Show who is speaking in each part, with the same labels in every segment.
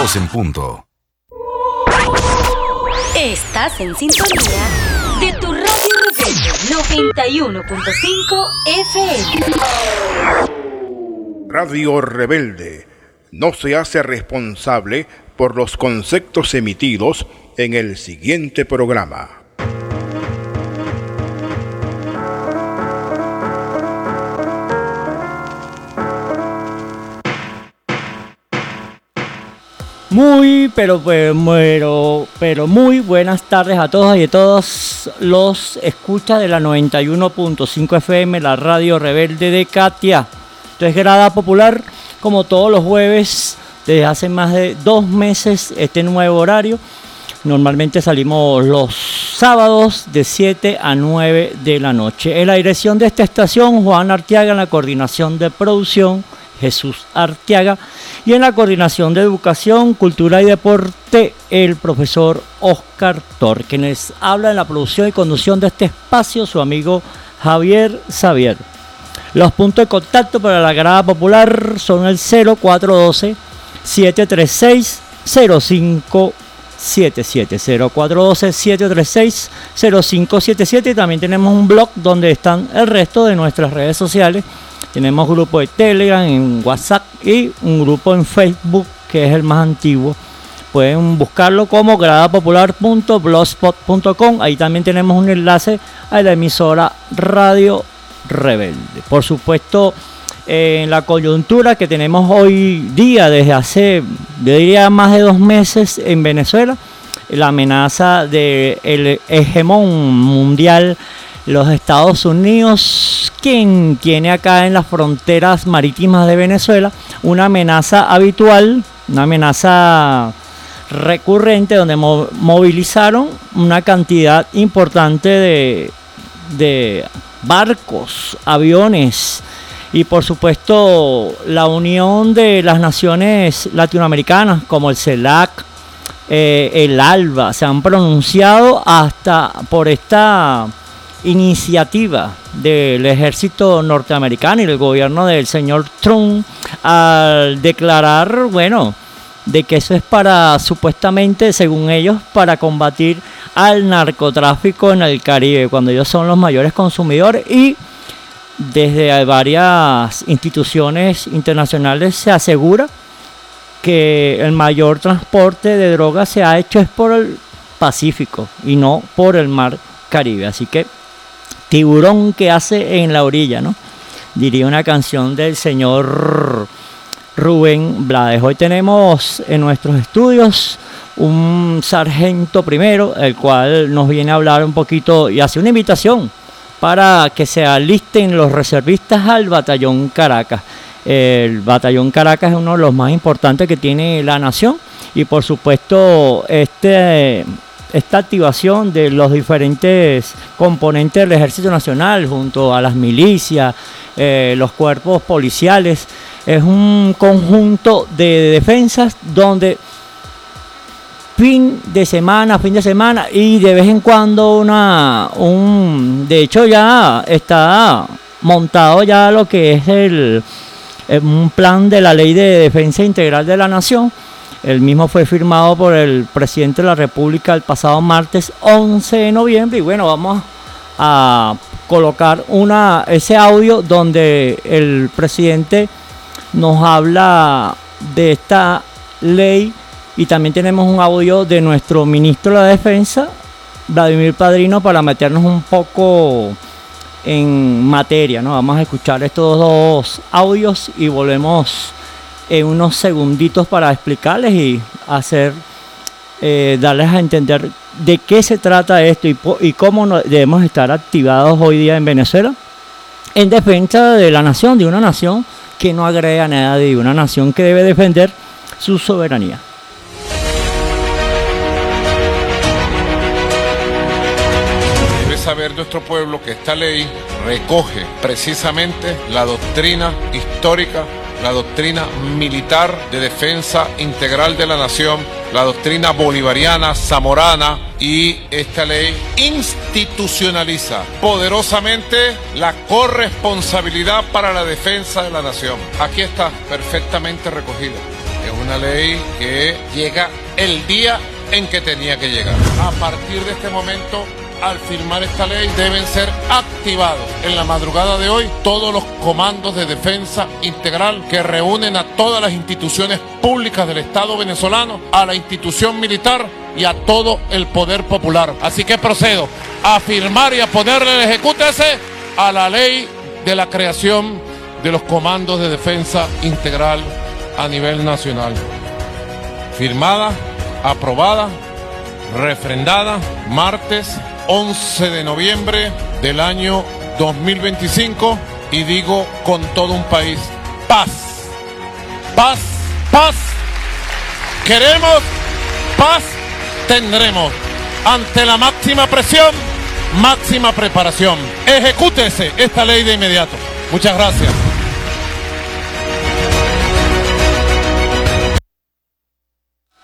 Speaker 1: Dos en punto.
Speaker 2: Estás en sintonía de tu radio rebelde 91.5 FM.
Speaker 3: Radio Rebelde no se hace responsable por los conceptos emitidos en el siguiente programa.
Speaker 4: Muy, pero, pero, pero muy buenas tardes a todos y a todos los escuchas de la 91.5 FM, la radio rebelde de Katia. Esto es Grada Popular, como todos los jueves, desde hace más de dos meses, este nuevo horario. Normalmente salimos los sábados de 7 a 9 de la noche. En la dirección de esta estación, Juan Arteaga, en la coordinación de producción, Jesús Arteaga. Y en la coordinación de educación, cultura y deporte, el profesor Oscar Tor, quienes habla en la producción y conducción de este espacio, su amigo Javier Xavier. Los puntos de contacto para la grada popular son el 0412 736 0577 0412 736 0577 y también tenemos un blog donde están el resto de nuestras redes sociales tenemos grupo de Telegram, en WhatsApp y un grupo en Facebook que es el más antiguo. Pueden buscarlo como gradapopular.blogspot.com. Ahí también tenemos un enlace a la emisora Radio Rebelde. Por supuesto, en la coyuntura que tenemos hoy día, desde hace, yo diría, más de dos meses en Venezuela, la amenaza del hegemón mundial los Estados Unidos, quien tiene acá en las fronteras marítimas de Venezuela una amenaza habitual, una amenaza recurrente donde movilizaron una cantidad importante de, barcos, aviones y por supuesto la unión de las naciones latinoamericanas como el CELAC, eh, el ALBA, se han pronunciado hasta por esta iniciativa del ejército norteamericano y del gobierno del señor Trump al declarar, bueno, de que eso es para, supuestamente, según ellos, para combatir al narcotráfico en el Caribe, cuando ellos son los mayores consumidores y desde varias instituciones internacionales se asegura que el mayor transporte de drogas se ha hecho es por el Pacífico y no por el mar Caribe. Así que tiburón que hace en la orilla, ¿no? Diría una canción del señor Rubén Blades. Hoy tenemos en nuestros estudios un sargento primero, el cual nos viene a hablar un poquito y hace una invitación para que se alisten los reservistas al batallón Caracas. El batallón Caracas es uno de los más importantes que tiene la nación y por supuesto este esta activación de los diferentes componentes del Ejército Nacional junto a las milicias, eh, los cuerpos policiales, es un conjunto de defensas donde fin de semana, fin de semana y de vez en cuando una, un, de hecho ya está montado ya lo que es el, un plan de la ley de defensa integral de la nación el mismo fue firmado por el presidente de la República el pasado martes 11 de noviembre y bueno, vamos a colocar ese audio donde el presidente nos habla de esta ley y también tenemos un audio de nuestro ministro de la Defensa, Vladimir Padrino, para meternos un poco en materia. ¿no? Vamos a escuchar estos dos audios y volvemos en unos segunditos para explicarles y hacer, eh, darles a entender de qué se trata esto y, y cómo debemos estar activados hoy día en Venezuela en defensa de la nación, de una nación que no agrega nada, de una nación que debe defender su soberanía.
Speaker 5: Debe saber nuestro pueblo que esta ley recoge precisamente la doctrina histórica la doctrina militar de defensa integral de la nación, la doctrina bolivariana, zamorana y esta ley institucionaliza poderosamente la corresponsabilidad para la defensa de la nación. Aquí está perfectamente recogida. es una ley que llega el día en que tenía que llegar. A partir de este momento, al firmar esta ley, deben ser activados en la madrugada de hoy todos los comandos de defensa integral que reúnen a todas las instituciones públicas del Estado venezolano, a la institución militar y a todo el poder popular. Así que procedo a firmar y a ponerle el ejecútese a la ley de la creación de los comandos de defensa integral a nivel nacional. Firmada aprobada, refrendada, martes 11 de noviembre del año 2025 y digo con todo un país, paz, paz, paz. Queremos paz, tendremos. Ante la máxima presión, máxima preparación. Ejecútese esta ley de inmediato. Muchas gracias.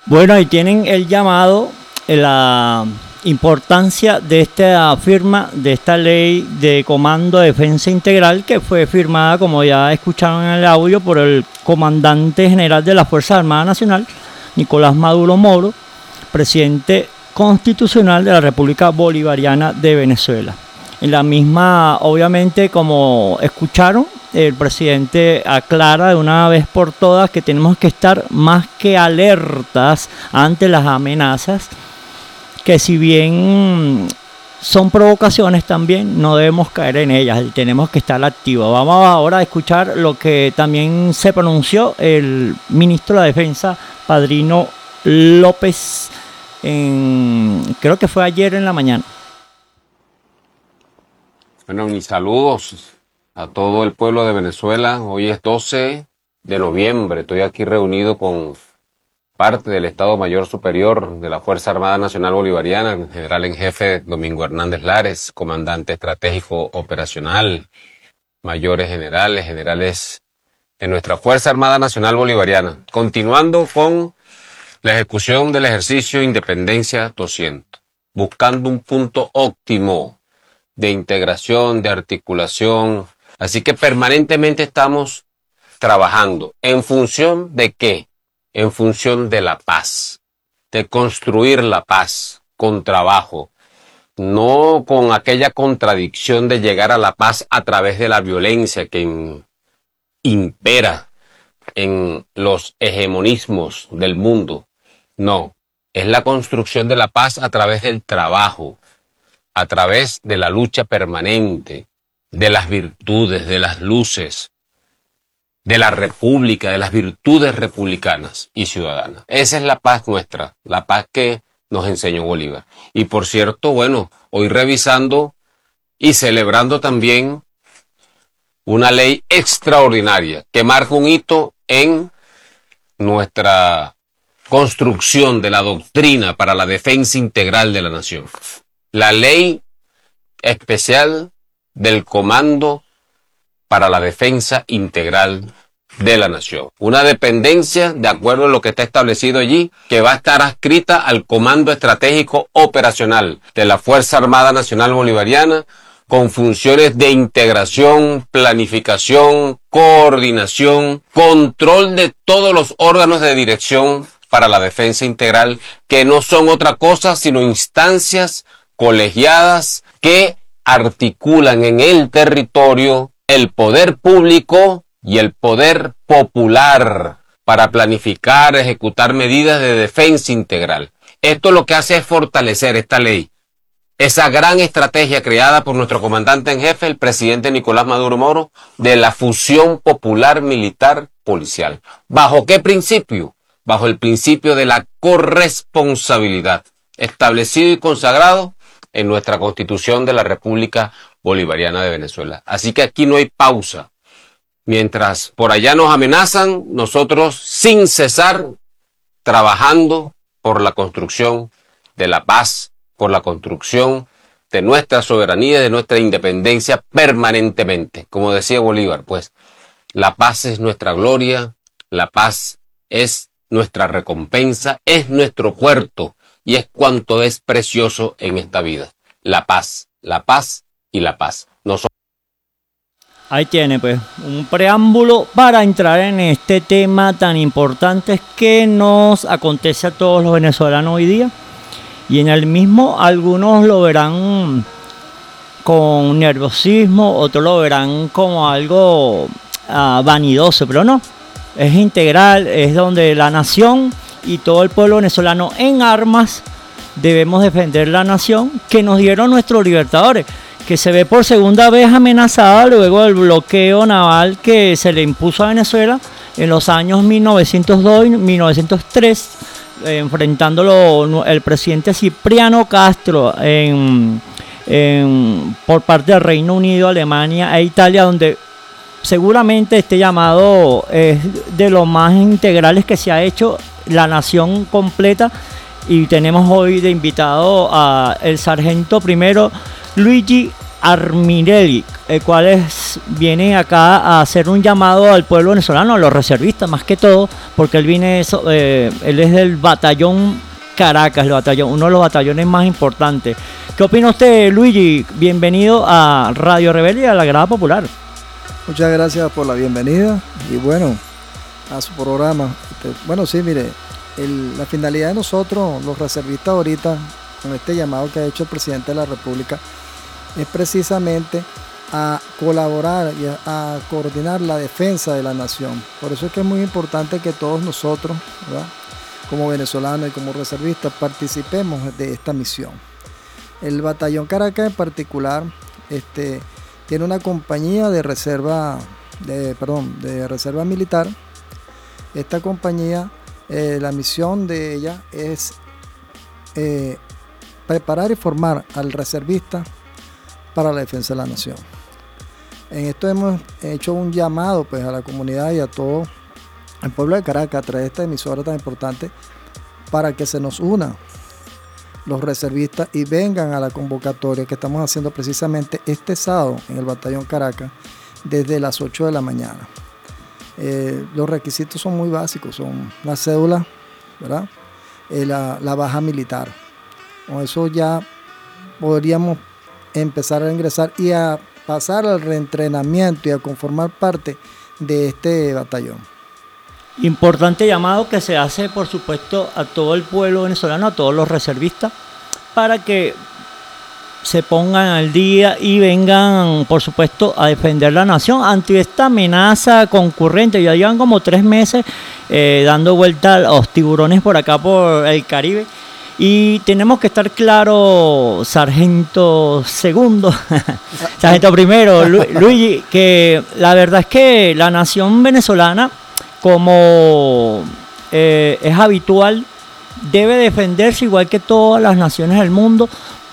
Speaker 4: Bueno, ahí tienen el llamado, eh, la importancia de esta firma, de esta ley de comando de defensa integral que fue firmada, como ya escucharon en el audio, por el comandante general de la Fuerza Armada Nacional, Nicolás Maduro Moro, presidente constitucional de la República Bolivariana de Venezuela. En la misma, obviamente, como escucharon, el presidente aclara de una vez por todas que tenemos que estar más que alertas ante las amenazas, que si bien son provocaciones también, no debemos caer en ellas, tenemos que estar activos. Vamos ahora a escuchar lo que también se pronunció el ministro de Defensa, Padrino López, en, creo que fue ayer en la mañana.
Speaker 1: Bueno, mis saludos a todo el pueblo de Venezuela. Hoy es 12 de noviembre. Estoy aquí reunido con parte del Estado Mayor Superior de la Fuerza Armada Nacional Bolivariana, general en jefe Domingo Hernández Lares, comandante estratégico operacional, mayores generales, generales de nuestra Fuerza Armada Nacional Bolivariana. Continuando con la ejecución del ejercicio Independencia 200, buscando un punto óptimo de integración, de articulación. Así que permanentemente estamos trabajando. ¿En función de qué? En función de la paz, de construir la paz con trabajo, no con aquella contradicción de llegar a la paz a través de la violencia que impera en los hegemonismos del mundo. No, es la construcción de la paz a través del trabajo, a través de la lucha permanente, de las virtudes, de las luces, de la república, de las virtudes republicanas y ciudadanas. Esa es la paz nuestra, la paz que nos enseñó Bolívar. Y por cierto, bueno, hoy revisando y celebrando también una ley extraordinaria que marca un hito en nuestra construcción de la doctrina para la defensa integral de la nación la ley especial del Comando para la Defensa Integral de la Nación. Una dependencia, de acuerdo a lo que está establecido allí, que va a estar adscrita al Comando Estratégico Operacional de la Fuerza Armada Nacional Bolivariana, con funciones de integración, planificación, coordinación, control de todos los órganos de dirección para la defensa integral, que no son otra cosa sino instancias colegiadas que articulan en el territorio el poder público y el poder popular para planificar, ejecutar medidas de defensa integral. Esto lo que hace es fortalecer esta ley, esa gran estrategia creada por nuestro comandante en jefe, el presidente Nicolás Maduro Moro, de la fusión popular militar policial. ¿Bajo qué principio? Bajo el principio de la corresponsabilidad, establecido y consagrado en nuestra constitución de la República Bolivariana de Venezuela. Así que aquí no hay pausa. Mientras por allá nos amenazan, nosotros sin cesar trabajando por la construcción de la paz, por la construcción de nuestra soberanía, de nuestra independencia permanentemente. Como decía Bolívar, pues la paz es nuestra gloria, la paz es nuestra recompensa, es nuestro puerto, y es cuanto es precioso en esta vida. La paz, la paz y la paz.
Speaker 4: Ahí tiene pues un preámbulo para entrar en este tema tan importante que nos acontece a todos los venezolanos hoy día. Y en el mismo algunos lo verán con nerviosismo, otros lo verán como algo ah, vanidoso, pero no. Es integral, es donde la nación y todo el pueblo venezolano en armas debemos defender la nación que nos dieron nuestros libertadores que se ve por segunda vez amenazada luego del bloqueo naval que se le impuso a Venezuela en los años 1902 y 1903, eh, enfrentándolo el presidente Cipriano Castro por parte del Reino Unido, Alemania e Italia, donde seguramente este llamado es de los más integrales que se ha hecho la nación completa. Y tenemos hoy de invitado a el sargento primero Luigi Arminelli, el cual es, viene acá a hacer un llamado al pueblo venezolano, a los reservistas más que todo, porque él viene, eh, él es del batallón Caracas, el batallón, uno de los batallones más importantes. ¿Qué opina usted, Luigi? Bienvenido a Radio Rebelde a la Grada Popular.
Speaker 6: Muchas gracias por la bienvenida y bueno, a su programa. Este, bueno, sí, mire, la finalidad de nosotros, los reservistas ahorita, con este llamado que ha hecho el presidente de la República, es precisamente a colaborar y a, coordinar la defensa de la nación. Por eso es que es muy importante que todos nosotros, como venezolanos y como reservistas, participemos de esta misión. El batallón Caracas en particular este, tiene una compañía de reserva, de, perdón, de reserva militar. Esta compañía, eh, la misión de ella es eh, preparar y formar al reservista para la defensa de la nación. En esto hemos hecho un llamado pues, a la comunidad y a todo el pueblo de Caracas a través de esta emisora tan importante para que se nos una los reservistas y vengan a la convocatoria que estamos haciendo precisamente este sábado en el Batallón Caracas desde las 8 de la mañana. Eh, los requisitos son muy básicos, son la cédula. Eh, la baja militar. Con eso ya podríamos empezar a ingresar y a pasar al reentrenamiento y a conformar parte de este batallón.
Speaker 4: Importante llamado que se hace, por supuesto, a todo el pueblo venezolano, a todos los reservistas, para que se pongan al día y vengan, por supuesto, a defender la nación ante esta amenaza concurrente. Ya llevan como tres meses eh, dando vuelta a los tiburones por acá, por el Caribe. Y tenemos que estar claro, sargento segundo, sargento primero, Luigi, que la verdad es que la nación venezolana, como eh, es habitual, debe defenderse igual que todas las naciones del mundo.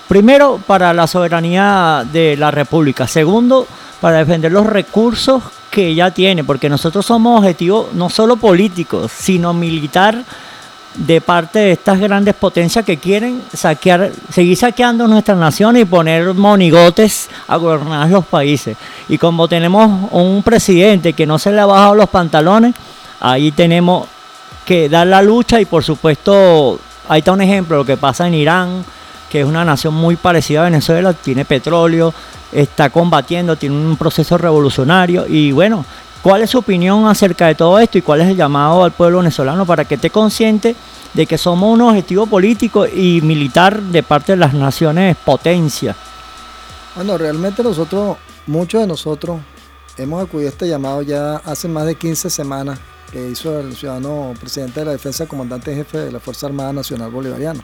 Speaker 4: Primero, para la soberanía de la República. Segundo, para defender los recursos que ya tiene, porque nosotros somos objetivos no solo políticos, sino militar de parte de estas grandes potencias que quieren saquear, seguir saqueando nuestras naciones y poner monigotes a gobernar los países. Y como tenemos un presidente que no se le ha bajado los pantalones, ahí tenemos que dar la lucha y por supuesto, ahí está un ejemplo, lo que pasa en Irán, que es una nación muy parecida a Venezuela, tiene petróleo, está combatiendo, tiene un proceso revolucionario y bueno, ¿Cuál es su opinión acerca de todo esto y cuál es el llamado al pueblo venezolano para que esté consciente de que somos un objetivo político y militar de parte de las naciones potencias?
Speaker 6: Bueno, realmente nosotros, muchos de nosotros, hemos acudido a este llamado ya hace más de 15 semanas que hizo el ciudadano presidente de la defensa, comandante jefe de la Fuerza Armada Nacional Bolivariana.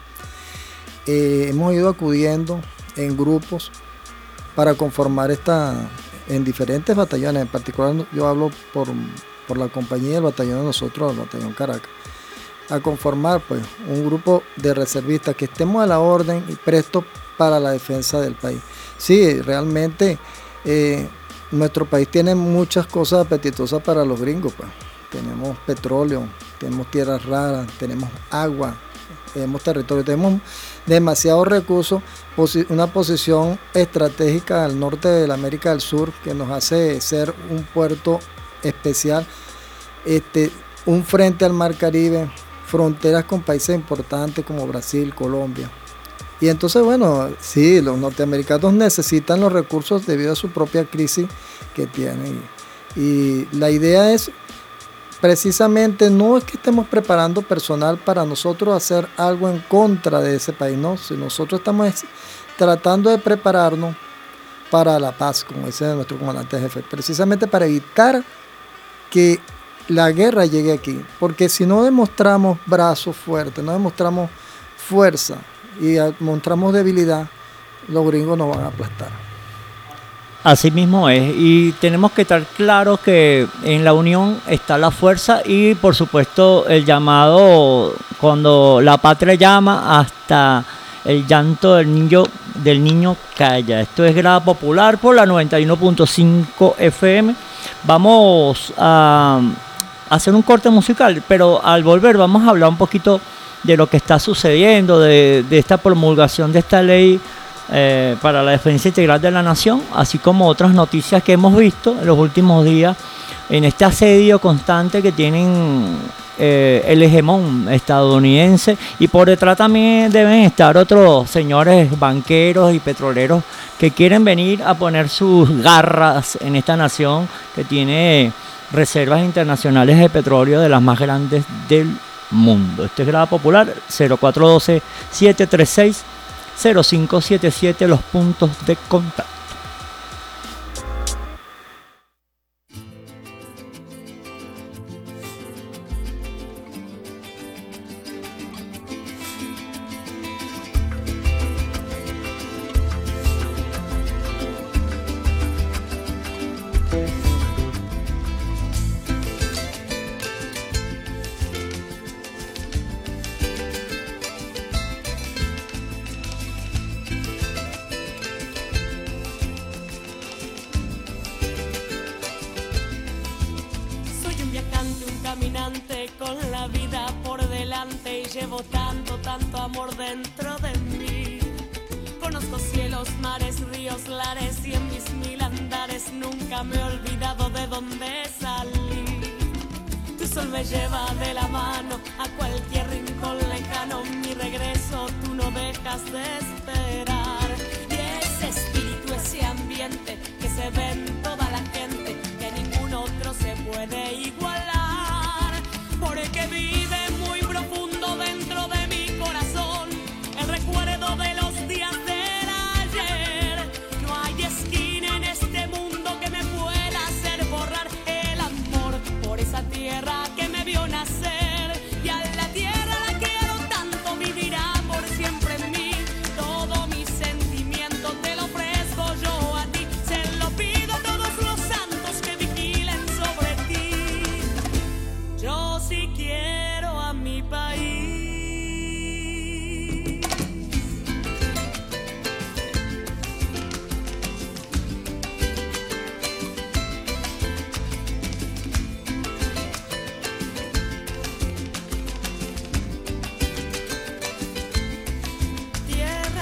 Speaker 6: Eh, hemos ido acudiendo en grupos para conformar esta, en diferentes batallones, en particular yo hablo por, la compañía del batallón de nosotros, el batallón Caracas, a conformar pues un grupo de reservistas que estemos a la orden y prestos para la defensa del país. Sí, realmente eh, nuestro país tiene muchas cosas apetitosas para los gringos, pues. Tenemos petróleo, tenemos tierras raras, tenemos agua, tenemos territorio, tenemos demasiados recursos, una posición estratégica al norte de la América del Sur que nos hace ser un puerto especial, este, un frente al Mar Caribe, fronteras con países importantes como Brasil, Colombia, Y entonces, bueno, sí, los norteamericanos necesitan los recursos debido a su propia crisis que tienen. Y la idea es precisamente no es que estemos preparando personal para nosotros hacer algo en contra de ese país, no, si nosotros estamos tratando de prepararnos para la paz, como dice nuestro comandante jefe, precisamente para evitar que la guerra llegue aquí, porque si no demostramos brazos fuertes, no demostramos fuerza y mostramos debilidad, los gringos nos van a aplastar.
Speaker 7: Así mismo es, y tenemos que estar claros que en la unión está la fuerza y por supuesto el llamado cuando la patria llama hasta el llanto del niño del niño calla. Esto es grada popular por la 91.5 FM. Vamos a hacer un corte musical, pero al volver vamos a hablar un poquito de lo que está sucediendo, de, esta promulgación de esta ley eh, para la defensa integral de la nación, así como otras noticias que hemos visto en los últimos días en este asedio constante que tienen eh, el hegemón estadounidense y por detrás también deben estar otros señores banqueros y petroleros que quieren venir a poner sus garras en esta nación que tiene reservas internacionales de petróleo de las más grandes del mundo. Este es Grada Popular 0412-736-0577, los puntos de contacto.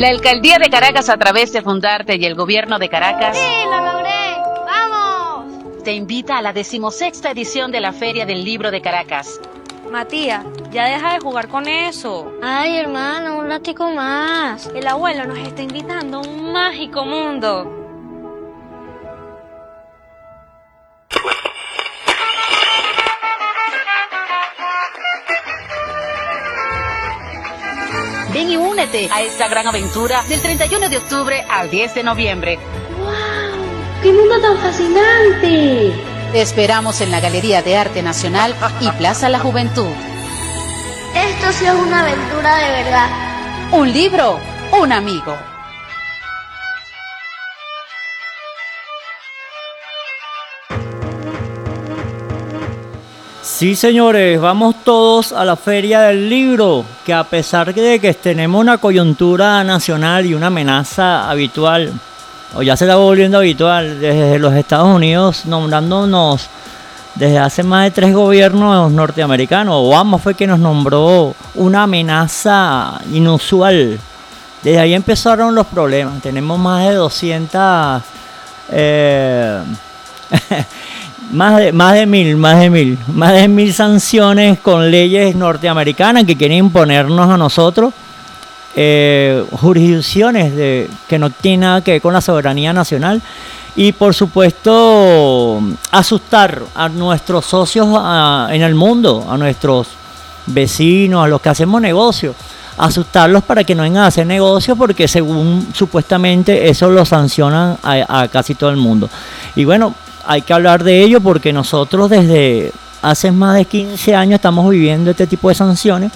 Speaker 8: La Alcaldía de Caracas a través de Fundarte y el Gobierno de Caracas.
Speaker 9: ¡Sí, lo logré! ¡Vamos!
Speaker 8: Te invita a la decimosexta edición de la Feria del Libro de Caracas.
Speaker 10: Matías, ya deja de jugar con eso.
Speaker 9: Ay, hermano, un ratico más.
Speaker 10: El abuelo nos está invitando a un mágico mundo.
Speaker 8: Únete a esta gran aventura del 31 de octubre al 10 de noviembre.
Speaker 9: ¡Wow! ¡Qué mundo tan fascinante!
Speaker 8: Te esperamos en la Galería de Arte Nacional y Plaza La Juventud.
Speaker 9: Esto sí es una aventura de verdad.
Speaker 8: Un libro, un amigo.
Speaker 4: Sí, señores, vamos todos a la Feria del Libro, que a pesar de que tenemos una coyuntura nacional y una amenaza habitual, o ya se está volviendo habitual, desde los Estados Unidos nombrándonos desde hace más de tres gobiernos norteamericanos, Obama fue que nos nombró una amenaza inusual. Desde ahí empezaron los problemas. Tenemos más de 200... Eh, más de, más de mil, más de mil, más de mil sanciones con leyes norteamericanas que quieren imponernos a nosotros eh, jurisdicciones de, que no tienen nada que ver con la soberanía nacional y por supuesto asustar a nuestros socios en el mundo, a nuestros vecinos, a los que hacemos negocios, asustarlos para que no vengan a hacer negocio porque según supuestamente eso lo sancionan a casi todo el mundo. Y bueno, hay que hablar de ello porque nosotros desde hace más de 15 años estamos viviendo este tipo de sanciones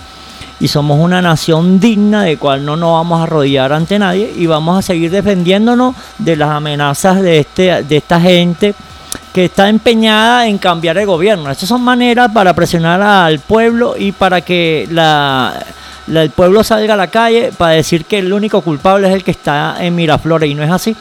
Speaker 4: y somos una nación digna de cual no nos vamos a arrodillar ante nadie y vamos a seguir defendiéndonos de las amenazas de, este, de esta gente que está empeñada en cambiar el gobierno. Estas son maneras para presionar al pueblo y para que la, el pueblo salga a la calle para decir que el único culpable es el que está en Miraflores y no es así.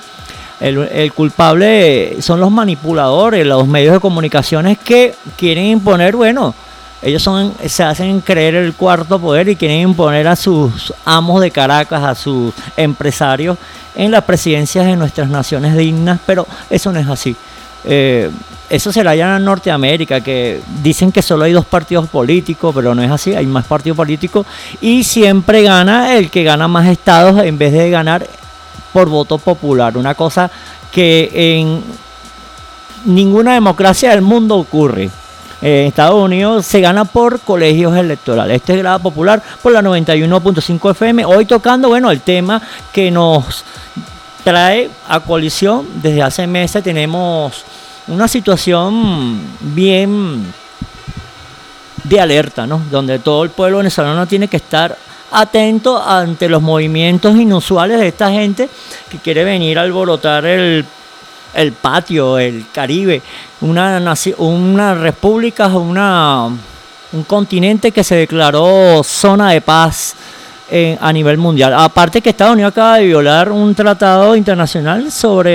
Speaker 4: El, culpable son los manipuladores, los medios de comunicaciones que quieren imponer, bueno, ellos son, se hacen creer el cuarto poder y quieren imponer a sus amos de Caracas, a sus empresarios en las presidencias de nuestras naciones dignas, pero eso no es así. Eh, eso se la llama Norteamérica, que dicen que solo hay dos partidos políticos, pero no es así, hay más partidos políticos y siempre gana el que gana más estados en vez de ganar por voto popular, una cosa que en ninguna democracia del mundo ocurre. En Estados Unidos se gana por colegios electorales. Este es Grada Popular por la 91.5 FM. Hoy tocando, bueno, el tema que nos trae a coalición. Desde hace meses tenemos una situación bien de alerta, ¿no? Donde todo el pueblo venezolano tiene que estar atento ante los movimientos inusuales de esta gente que quiere venir a alborotar el, el patio, el Caribe, una, una república, una, un continente que se declaró zona de paz eh, a nivel mundial. Aparte que Estados Unidos acaba de violar un tratado internacional sobre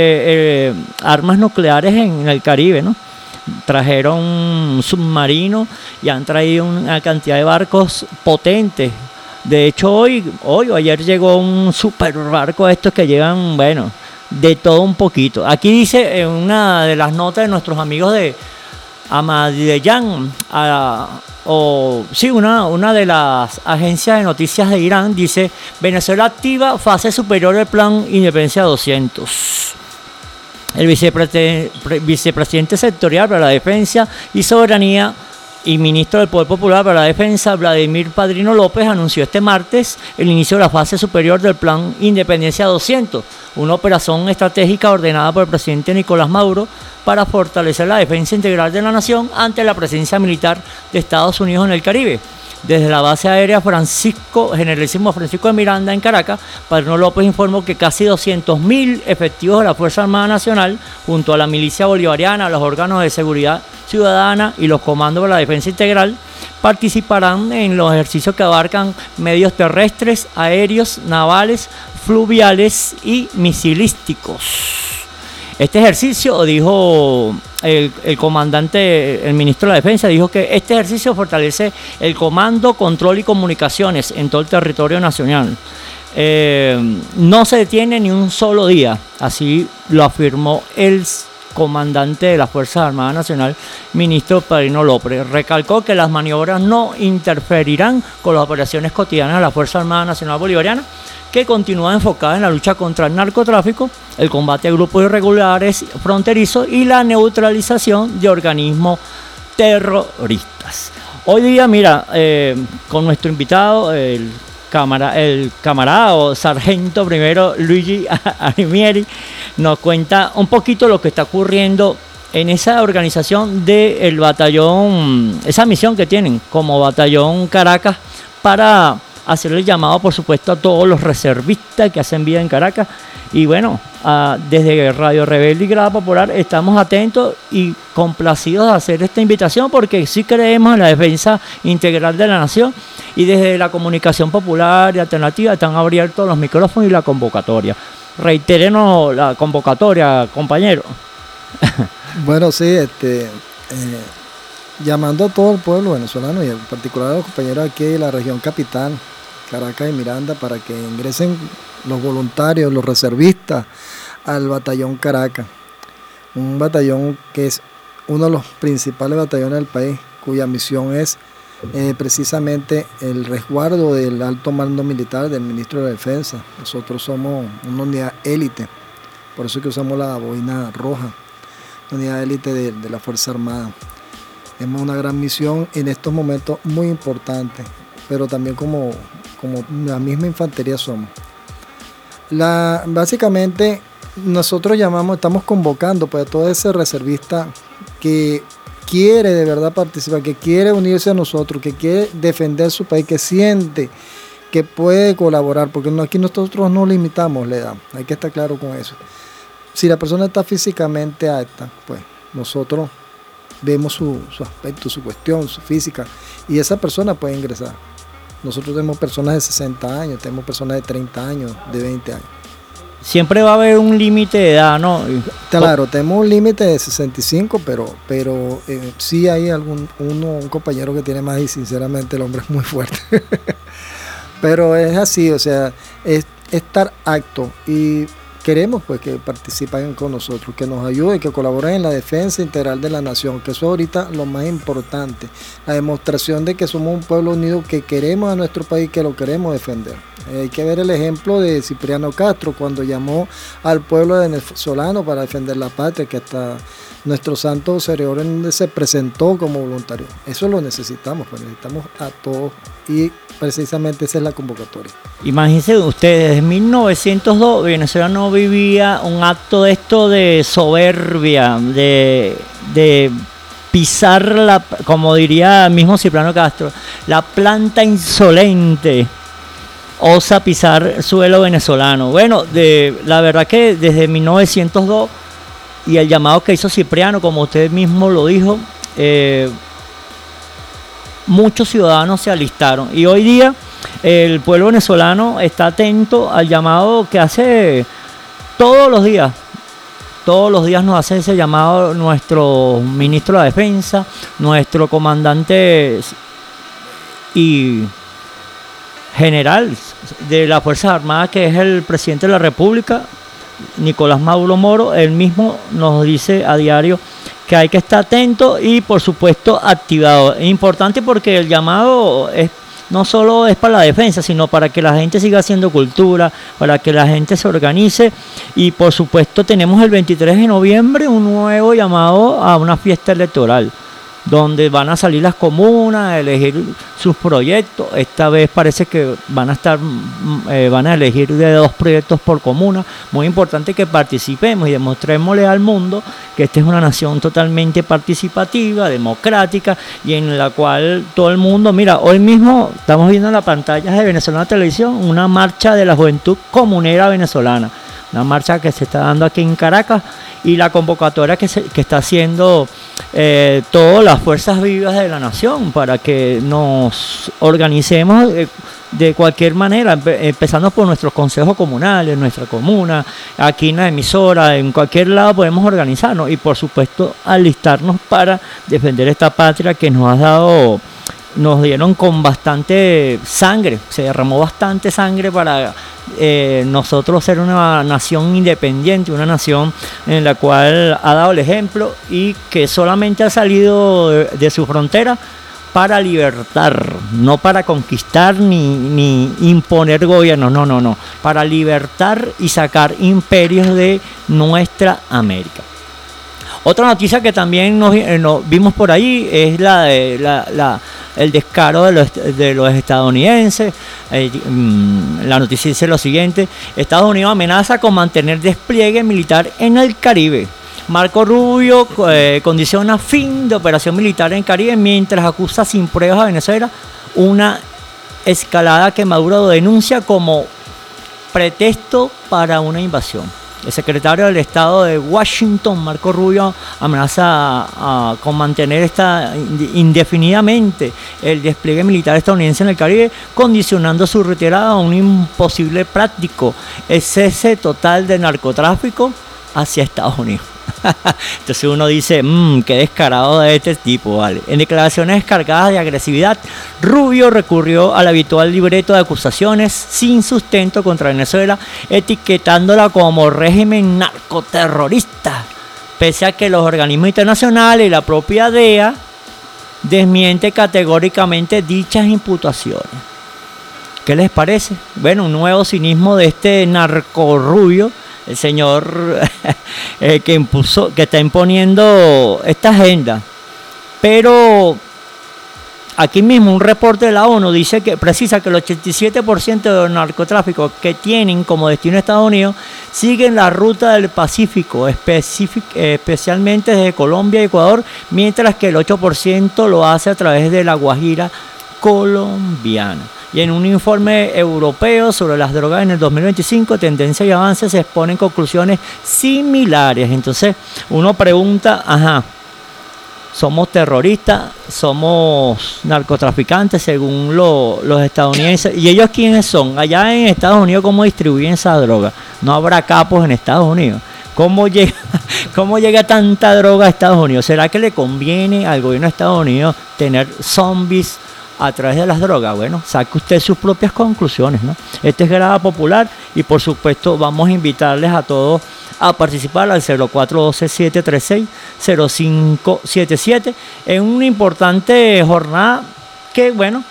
Speaker 4: eh, armas nucleares en, el Caribe, ¿no? Trajeron un submarino y han traído una cantidad de barcos potentes de hecho, hoy, hoy o ayer llegó un super barco a estos que llegan, bueno, de todo un poquito. Aquí dice en una de las notas de nuestros amigos de Ahmadiyyan, o sí, una, una de las agencias de noticias de Irán, dice, Venezuela activa fase superior del plan Independencia 200. El vicepresidente sectorial para la defensa y soberanía y ministro del Poder Popular para la Defensa, Vladimir Padrino López, anunció este martes el inicio de la fase superior del Plan Independencia 200, una operación estratégica ordenada por el presidente Nicolás Maduro para fortalecer la defensa integral de la nación ante la presencia militar de Estados Unidos en el Caribe. Desde la base aérea Francisco, Generalísimo Francisco de Miranda en Caracas, Padrino López informó que casi 200.000 efectivos de la Fuerza Armada Nacional, junto a la milicia bolivariana, los órganos de seguridad ciudadana y los comandos de la defensa integral, participarán en los ejercicios que abarcan medios terrestres, aéreos, navales, fluviales y misilísticos. Este ejercicio, dijo el, comandante, el ministro de la Defensa, dijo que este ejercicio fortalece el comando, control y comunicaciones en todo el territorio nacional. eh, no se detiene ni un solo día. Así lo afirmó el comandante de las Fuerzas Armadas Nacional, ministro Padrino López. Recalcó que las maniobras no interferirán con las operaciones cotidianas de la Fuerza Armada Nacional Bolivariana, que continúa enfocada en la lucha contra el narcotráfico, el combate a grupos irregulares fronterizos y la neutralización de organismos terroristas. Hoy día, mira, eh, con nuestro invitado, el cámara, el camarada o sargento primero Luigi Arimieri nos cuenta un poquito lo que está ocurriendo en esa organización del batallón, esa misión que tienen como batallón Caracas para hacer el llamado, por supuesto, a todos los reservistas que hacen vida en Caracas. Y bueno, desde Radio Rebelde y Grada Popular estamos atentos y complacidos de hacer esta invitación porque sí creemos en la defensa integral de la nación y desde la comunicación popular y alternativa están abiertos los micrófonos y la convocatoria. Reiterenos la convocatoria, compañero.
Speaker 6: Bueno, sí, este, eh, llamando a todo el pueblo venezolano y en particular a los compañeros aquí de la región capital, Caracas y Miranda, para que ingresen los voluntarios, los reservistas al batallón Caracas. Un batallón que es uno de los principales batallones del país, cuya misión es eh, precisamente el resguardo del alto mando militar del ministro de la Defensa. Nosotros somos una unidad élite, por eso que usamos la boina roja, una unidad élite de la Fuerza Armada. Tenemos una gran misión en estos momentos muy importante, pero también como, como la misma infantería somos. La, básicamente nosotros llamamos, estamos convocando pues, a todo ese reservista que quiere de verdad participar, que quiere unirse a nosotros, que quiere defender su país, que siente que puede colaborar, porque aquí nosotros no limitamos la edad, hay que estar claro con eso. Si la persona está físicamente alta, pues nosotros vemos su, su aspecto, su cuestión, su física, y esa persona puede ingresar. Nosotros tenemos personas de 60 años, tenemos personas de 30 años, de 20 años
Speaker 4: siempre va a haber un límite de edad, ¿no?
Speaker 6: Claro, tenemos un límite de 65, pero, pero eh, sí hay algún uno, un compañero que tiene más y sinceramente el hombre es muy fuerte. pero es así, o sea, es estar acto y queremos pues que participen con nosotros, que nos ayuden, que colaboren en la defensa integral de la nación, que eso es ahorita lo más importante, la demostración de que somos un pueblo unido que queremos a nuestro país, que lo queremos defender. Eh, hay que ver el ejemplo de Cipriano Castro cuando llamó al pueblo venezolano para defender la patria, que hasta nuestro santo cerebro se presentó como voluntario. Eso lo necesitamos, pues necesitamos a todos y precisamente esa es la convocatoria.
Speaker 4: Imagínense ustedes, desde 1902 Venezuela no vivía un acto de esto de soberbia, de, de pisar la, como diría el mismo Cipriano Castro, la planta insolente osa pisar suelo venezolano. Bueno, de, la verdad que desde 1902 y el llamado que hizo Cipriano, como usted mismo lo dijo, eh, muchos ciudadanos se alistaron. Y hoy día el pueblo venezolano está atento al llamado que hace todos los días. Todos los días nos hace ese llamado nuestro ministro de la Defensa, nuestro comandante y general de las Fuerzas Armadas, que es el presidente de la República, Nicolás Maduro Moro, él mismo nos dice a diario que hay que estar atento y por supuesto activado. Es importante porque el llamado es no solo es para la defensa, sino para que la gente siga haciendo cultura, para que la gente se organice. Y por supuesto tenemos el 23 de noviembre un nuevo llamado a una fiesta electoral donde van a salir las comunas a elegir sus proyectos. Esta vez parece que van a estar, mm, eh, van a elegir de dos proyectos por comuna. Muy importante que participemos y demostrémosle al mundo que esta es una nación totalmente participativa, democrática y en la cual todo el mundo, mira, hoy mismo estamos viendo en la pantalla de Venezolana Televisión una marcha de la juventud comunera venezolana una marcha que se está dando aquí en Caracas y la convocatoria que, se, que está haciendo eh, todas las fuerzas vivas de la nación para que nos organicemos de, de cualquier manera, empezando por nuestros consejos comunales, nuestra comuna, aquí en la emisora, en cualquier lado podemos organizarnos y por supuesto alistarnos para defender esta patria que nos ha dado nos dieron con bastante sangre, se derramó bastante sangre para eh, nosotros ser una nación independiente, una nación en la cual ha dado el ejemplo y que solamente ha salido de, su frontera para libertar, no para conquistar ni, ni imponer gobiernos, no, no, no, para libertar y sacar imperios de nuestra América. Otra noticia que también eh, nos vimos por ahí es la de el descaro de los, de los estadounidenses. Eh, mm, la noticia dice lo siguiente: Estados Unidos amenaza con mantener despliegue militar en el Caribe. Marco Rubio eh, condiciona fin de operación militar en Caribe mientras acusa sin pruebas a Venezuela una escalada que Maduro denuncia como pretexto para una invasión. El secretario del Estado de Washington, Marco Rubio, amenaza con mantener esta inde- indefinidamente el despliegue militar estadounidense en el Caribe, condicionando su retirada a un imposible práctico el cese total de narcotráfico hacia Estados Unidos. Entonces uno dice, mmm, qué descarado de este tipo, ¿vale? En declaraciones cargadas de agresividad, Rubio recurrió al habitual libreto de acusaciones sin sustento contra Venezuela, etiquetándola como régimen narcoterrorista, pese a que los organismos internacionales y la propia DEA desmiente categóricamente dichas imputaciones. ¿Qué les parece? Bueno, un nuevo cinismo de este narco rubio, el señor eh, que impuso, que está imponiendo esta agenda. Pero aquí mismo un reporte de la ONU dice que precisa que el 87% de los narcotráficos que tienen como destino Estados Unidos siguen la ruta del Pacífico, eh, especialmente desde Colombia y Ecuador, mientras que el 8% lo hace a través de la Guajira colombiana. Y en un informe europeo sobre las drogas en el 2025, Tendencia y Avance se exponen conclusiones similares. Entonces uno pregunta, ajá, somos terroristas, somos narcotraficantes según lo- los estadounidenses. ¿Y ellos quiénes son? Allá en Estados Unidos, ¿cómo distribuyen esa droga? No habrá capos en Estados Unidos. ¿Cómo llega, ¿Cómo llega tanta droga a Estados Unidos? ¿Será que le conviene al gobierno de Estados Unidos tener zombies a través de las drogas? Bueno, saque usted sus propias conclusiones, ¿no? Este es Grada Popular y por supuesto vamos a invitarles a todos a participar al 0412-736-0577 en una importante jornada que, bueno,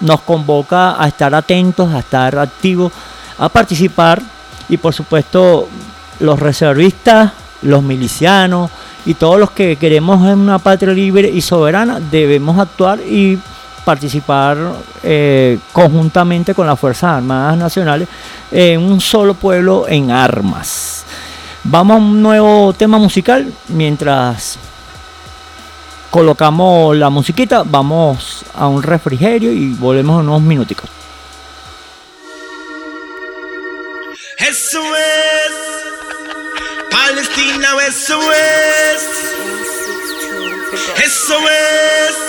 Speaker 4: nos convoca a estar atentos, a estar activos, a participar y por supuesto los reservistas, los milicianos y todos los que queremos en una patria libre y soberana debemos actuar y participar eh, conjuntamente con las Fuerzas Armadas Nacionales en un solo pueblo en armas. Vamos a un nuevo tema musical mientras colocamos la musiquita, vamos a un refrigerio y volvemos en unos minuticos.
Speaker 11: Eso es Palestina, eso es. Eso es.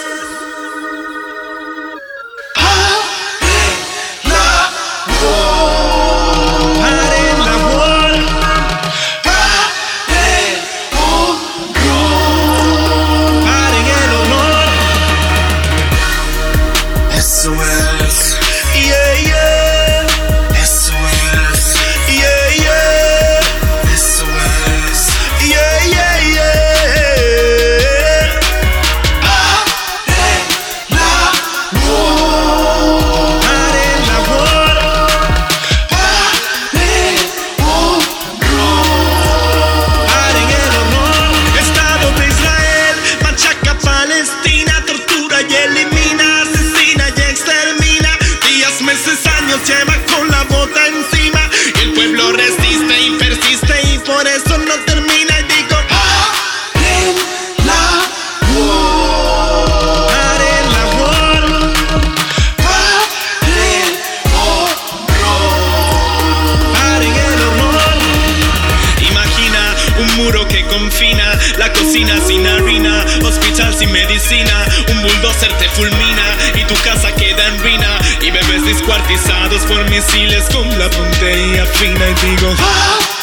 Speaker 11: Bulldozer te fulmina y tu casa queda en ruina y bebés descuartizados por misiles con la puntería fina y digo. Paren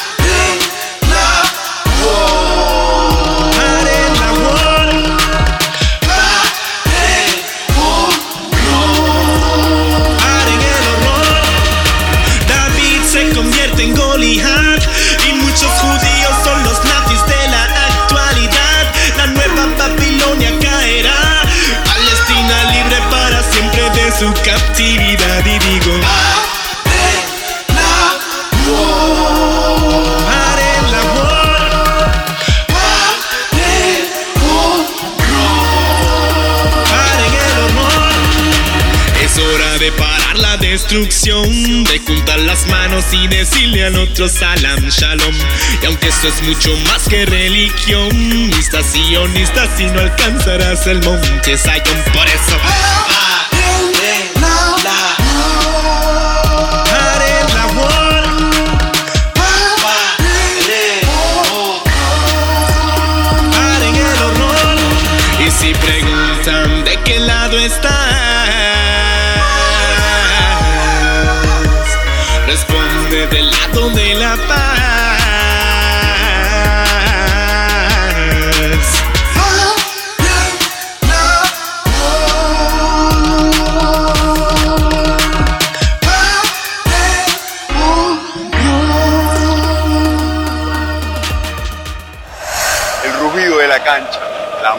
Speaker 12: su captividad y digo, de parar la destrucción, de juntar las manos y decirle al otro salam shalom. Y aunque esto es mucho más que religión, esta sionistas si no alcanzarás el monte Zion. Por eso, estás, responde del lado de la paz.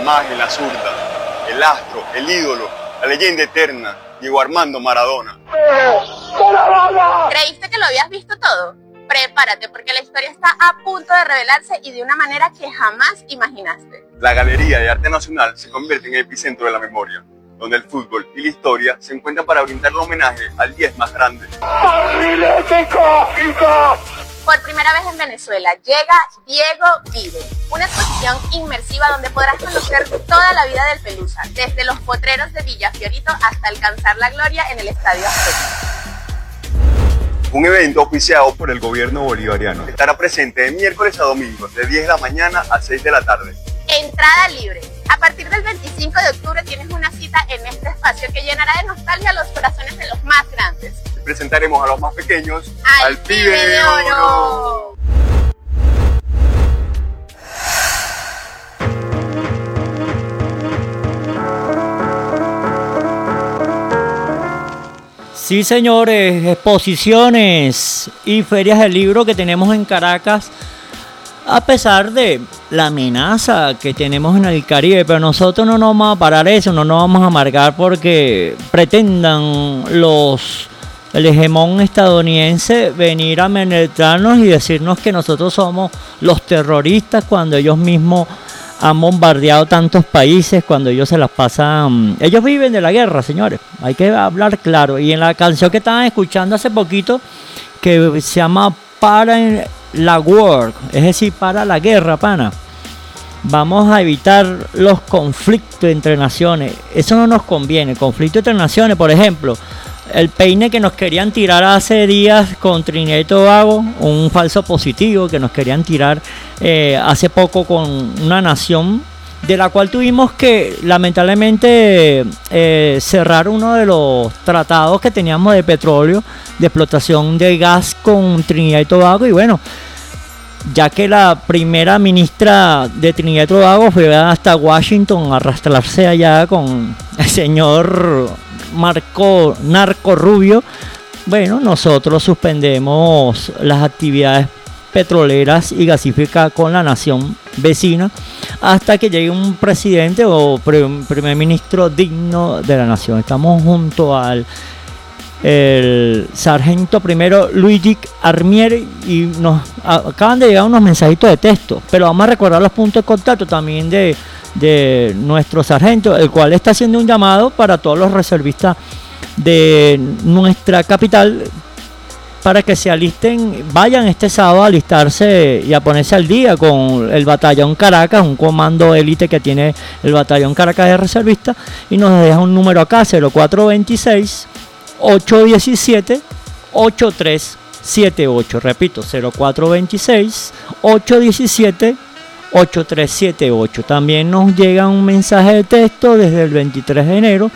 Speaker 13: La magia en la zurda, el astro, el ídolo, la leyenda eterna, Diego Armando Maradona.
Speaker 14: ¿Creíste que lo habías visto todo? Prepárate porque la historia está a punto de revelarse y de una manera que jamás imaginaste.
Speaker 13: La Galería de Arte Nacional se convierte en el epicentro de la memoria, donde el fútbol y la historia se encuentran para brindarle homenaje al 10 más grande.
Speaker 14: Por primera vez en Venezuela llega Diego Vive, una exposición inmersiva donde podrás conocer toda la vida del Pelusa, desde los potreros de Villa Fiorito hasta alcanzar la gloria en el Estadio Azteca.
Speaker 13: Un evento oficiado por el gobierno bolivariano. Estará presente de miércoles a domingo, de 10 de la mañana a 6 de la tarde.
Speaker 14: Entrada libre. A partir del 25 de octubre tienes una cita en este espacio que llenará de nostalgia los corazones de los más grandes.
Speaker 13: Presentaremos a los más pequeños
Speaker 14: ¡Al, pibe de oro!
Speaker 4: Sí, señores, exposiciones y ferias del libro que tenemos en Caracas, a pesar de la amenaza que tenemos en el Caribe, pero nosotros no nos vamos a parar eso, no nos vamos a amargar porque pretendan los el hegemón estadounidense venir a amenazarnos y decirnos que nosotros somos los terroristas cuando ellos mismos han bombardeado tantos países cuando ellos se las pasan. Ellos viven de la guerra, señores. Hay que hablar claro. Y en la canción que estaban escuchando hace poquito, que se llama Para en la War, es decir, para la guerra, pana. Vamos a evitar los conflictos entre naciones. Eso no nos conviene. Conflictos entre naciones, por ejemplo. El peine que nos querían tirar hace días con Trinidad y Tobago, un falso positivo que nos querían tirar eh, hace poco con una nación de la cual tuvimos que lamentablemente eh, cerrar uno de los tratados que teníamos de petróleo, de explotación de gas con Trinidad y Tobago. Y bueno, ya que la primera ministra de Trinidad y Tobago fue hasta Washington a arrastrarse allá con el señor Marco Narco Rubio, bueno, nosotros suspendemos las actividades petroleras y gasíficas con la nación vecina hasta que llegue un presidente o primer ministro digno de la nación. Estamos junto al sargento primero Luigi Armieri y nos acaban de llegar unos mensajitos de texto, pero vamos a recordar los puntos de contacto también de, de nuestro sargento, el cual está haciendo un llamado para todos los reservistas de nuestra capital para que se alisten, vayan este sábado a alistarse y a ponerse al día con el batallón Caracas, un comando élite que tiene el batallón Caracas de reservista y nos deja un número acá 0426 817 8378. Repito, 0426 817 8378. También nos llega un mensaje de texto desde el 23 de enero.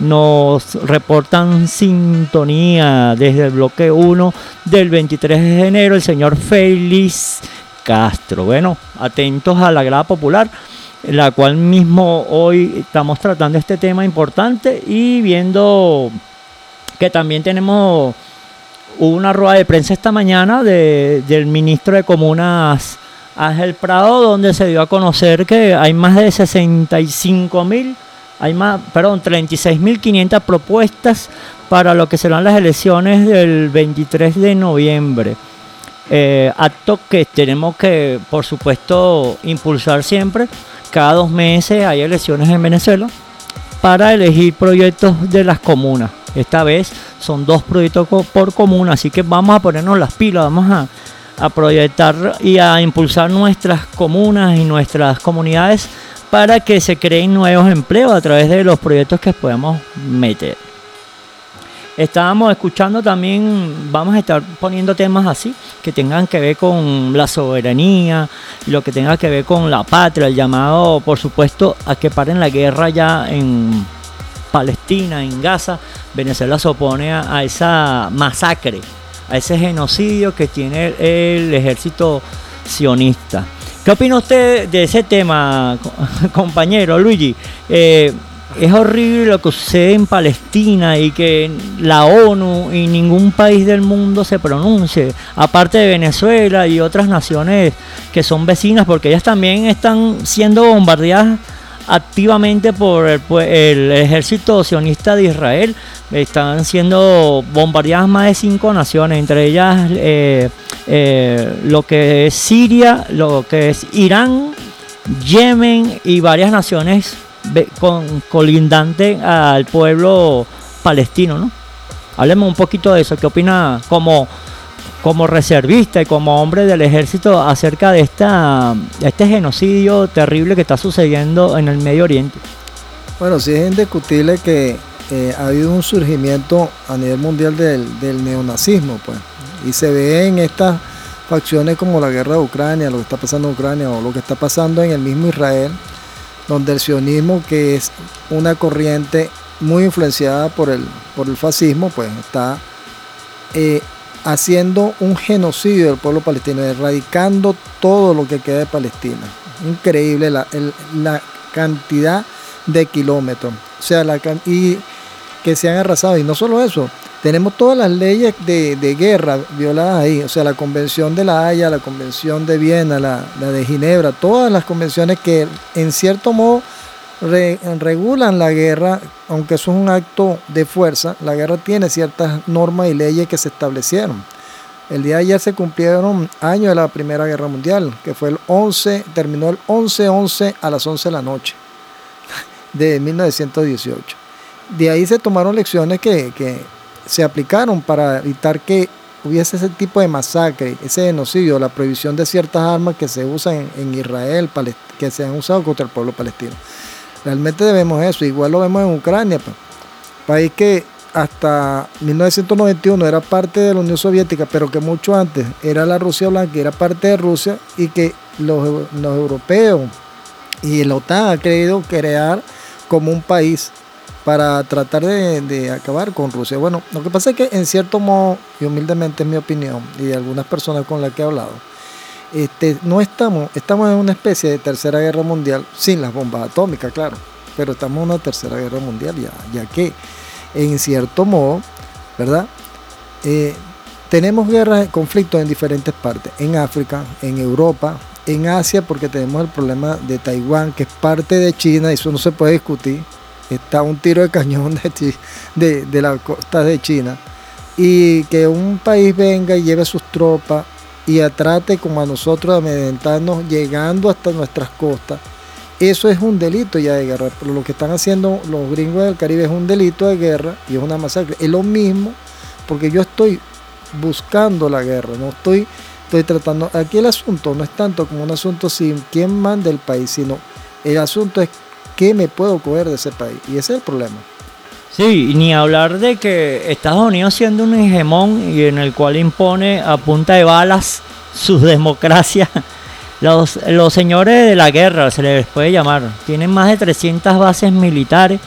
Speaker 4: Nos reportan sintonía desde el bloque 1 del 23 de enero el señor Félix Castro. Bueno, atentos a la grada popular, la cual mismo hoy estamos tratando este tema importante y viendo que también tenemos una rueda de prensa esta mañana de- del ministro de Comunas Ángel Prado, donde se dio a conocer que hay más de 65 mil hay más, perdón, 36.500 propuestas para lo que serán las elecciones del 23 de noviembre. Eh, acto que tenemos que, por supuesto, impulsar siempre. Cada dos meses hay elecciones en Venezuela para elegir proyectos de las comunas. Esta vez son dos proyectos por comuna, así que vamos a ponernos las pilas, vamos a proyectar y a impulsar nuestras comunas y nuestras comunidades para que se creen nuevos empleos a través de los proyectos que podemos meter. Estábamos escuchando también, vamos a estar poniendo temas así, que tengan que ver con la soberanía, lo que tenga que ver con la patria, el llamado, por supuesto, a que paren la guerra ya en Palestina, en Gaza. Venezuela se opone a esa masacre a ese genocidio que tiene el ejército sionista. ¿Qué opina usted de ese tema, compañero Luigi? Eh, es horrible lo que sucede en Palestina y que la ONU y ningún país del mundo se pronuncie, aparte de Venezuela y otras naciones que son vecinas, porque ellas también están siendo bombardeadas activamente por el, ejército sionista de Israel. Están siendo bombardeadas más de cinco naciones, entre ellas eh, eh, lo que es Siria, lo que es Irán, Yemen y varias naciones con, colindantes al pueblo palestino. ¿no? Hablemos un poquito de eso. ¿Qué opina como como reservista y como hombre del ejército acerca de esta, este genocidio terrible que está sucediendo en el Medio Oriente?
Speaker 6: Bueno, sí es indiscutible que eh, ha habido un surgimiento a nivel mundial del, neonazismo, pues, y se ve en estas facciones como la guerra de Ucrania, lo que está pasando en Ucrania o lo que está pasando en el mismo Israel, donde el sionismo, que es una corriente muy influenciada por el, por el fascismo, pues está eh, haciendo un genocidio del pueblo palestino, erradicando todo lo que queda de Palestina. Increíble la, cantidad de kilómetros. O sea, la, y que se han arrasado. Y no solo eso, tenemos todas las leyes de, guerra violadas ahí. O sea, la Convención de la Haya, la Convención de Viena, la, la de Ginebra, todas las convenciones que en cierto modo regulan la guerra, aunque eso es un acto de fuerza, la guerra tiene ciertas normas y leyes que se establecieron. El día de ayer se cumplieron años de la Primera Guerra Mundial, que fue el 11, terminó el 11-11 a las 11 de la noche de 1918. De ahí se tomaron lecciones que, se aplicaron para evitar que hubiese ese tipo de masacre, ese genocidio, la prohibición de ciertas armas que se usan en Israel, que se han usado contra el pueblo palestino. Realmente debemos eso. Igual lo vemos en Ucrania, pues. país que hasta 1991 era parte de la Unión Soviética, pero que mucho antes era la Rusia Blanca, era parte de Rusia y que los, europeos y la OTAN ha querido crear como un país para tratar de, de, acabar con Rusia. Bueno, lo que pasa es que en cierto modo, y humildemente es mi opinión, y de algunas personas con las que he hablado, este, no estamos, estamos en una especie de tercera guerra mundial, sin las bombas atómicas, claro, pero estamos en una tercera guerra mundial ya, ya que en cierto modo, ¿verdad? Eh, tenemos guerras, conflictos en diferentes partes, en África, en Europa, en Asia, porque tenemos el problema de Taiwán, que es parte de China, y eso no se puede discutir. Está un tiro de cañón de, de, de la costa de China. Y que un país venga y lleve sus tropas y atrate como a nosotros a amedrentarnos llegando hasta nuestras costas. Eso es un delito ya de guerra. Pero lo que están haciendo los gringos del Caribe es un delito de guerra y es una masacre. Es lo mismo porque yo estoy buscando la guerra, no estoy, estoy tratando. Aquí el asunto no es tanto como un asunto sin quién manda el país, sino el asunto es qué me puedo coger de ese país. Y ese es el problema.
Speaker 4: Sí, ni hablar de que Estados Unidos siendo un hegemón y en el cual impone a punta de balas sus democracias. Los, los señores de la guerra, se les puede llamar, tienen más de 300 bases militares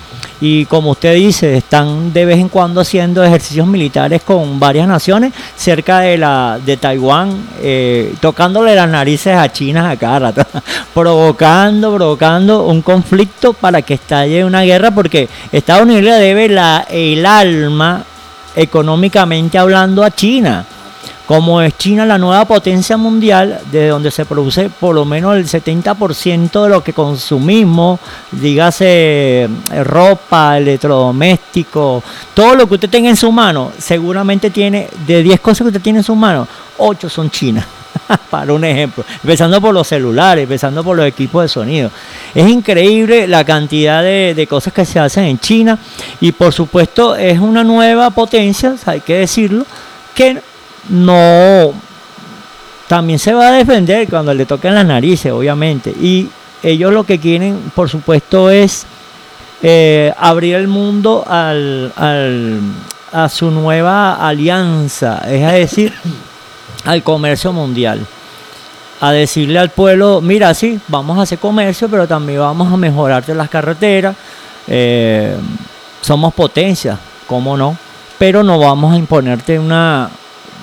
Speaker 4: y como usted dice, están de vez en cuando haciendo ejercicios militares con varias naciones cerca de la de Taiwán, eh, tocándole las narices a China a cada rato, provocando, provocando un conflicto para que estalle una guerra, porque Estados Unidos le debe la, el alma económicamente hablando a China. Como es China la nueva potencia mundial, de donde se produce por lo menos el 70% de lo que consumimos, dígase eh, ropa, electrodoméstico, todo lo que usted tenga en su mano, seguramente tiene, de 10 cosas que usted tiene en su mano, 8 son chinas. para un ejemplo, empezando por los celulares, empezando por los equipos de sonido. Es increíble la cantidad de, de, cosas que se hacen en China y por supuesto es una nueva potencia, hay que decirlo, que no también se va a defender cuando le toquen las narices, obviamente. Y ellos lo que quieren, por supuesto, es eh, abrir el mundo a su nueva alianza, es decir, al comercio mundial. A decirle al pueblo, mira, sí, vamos a hacer comercio, pero también vamos a mejorarte las carreteras. Eh, somos potencia, ¿cómo no? Pero no vamos a imponerte una,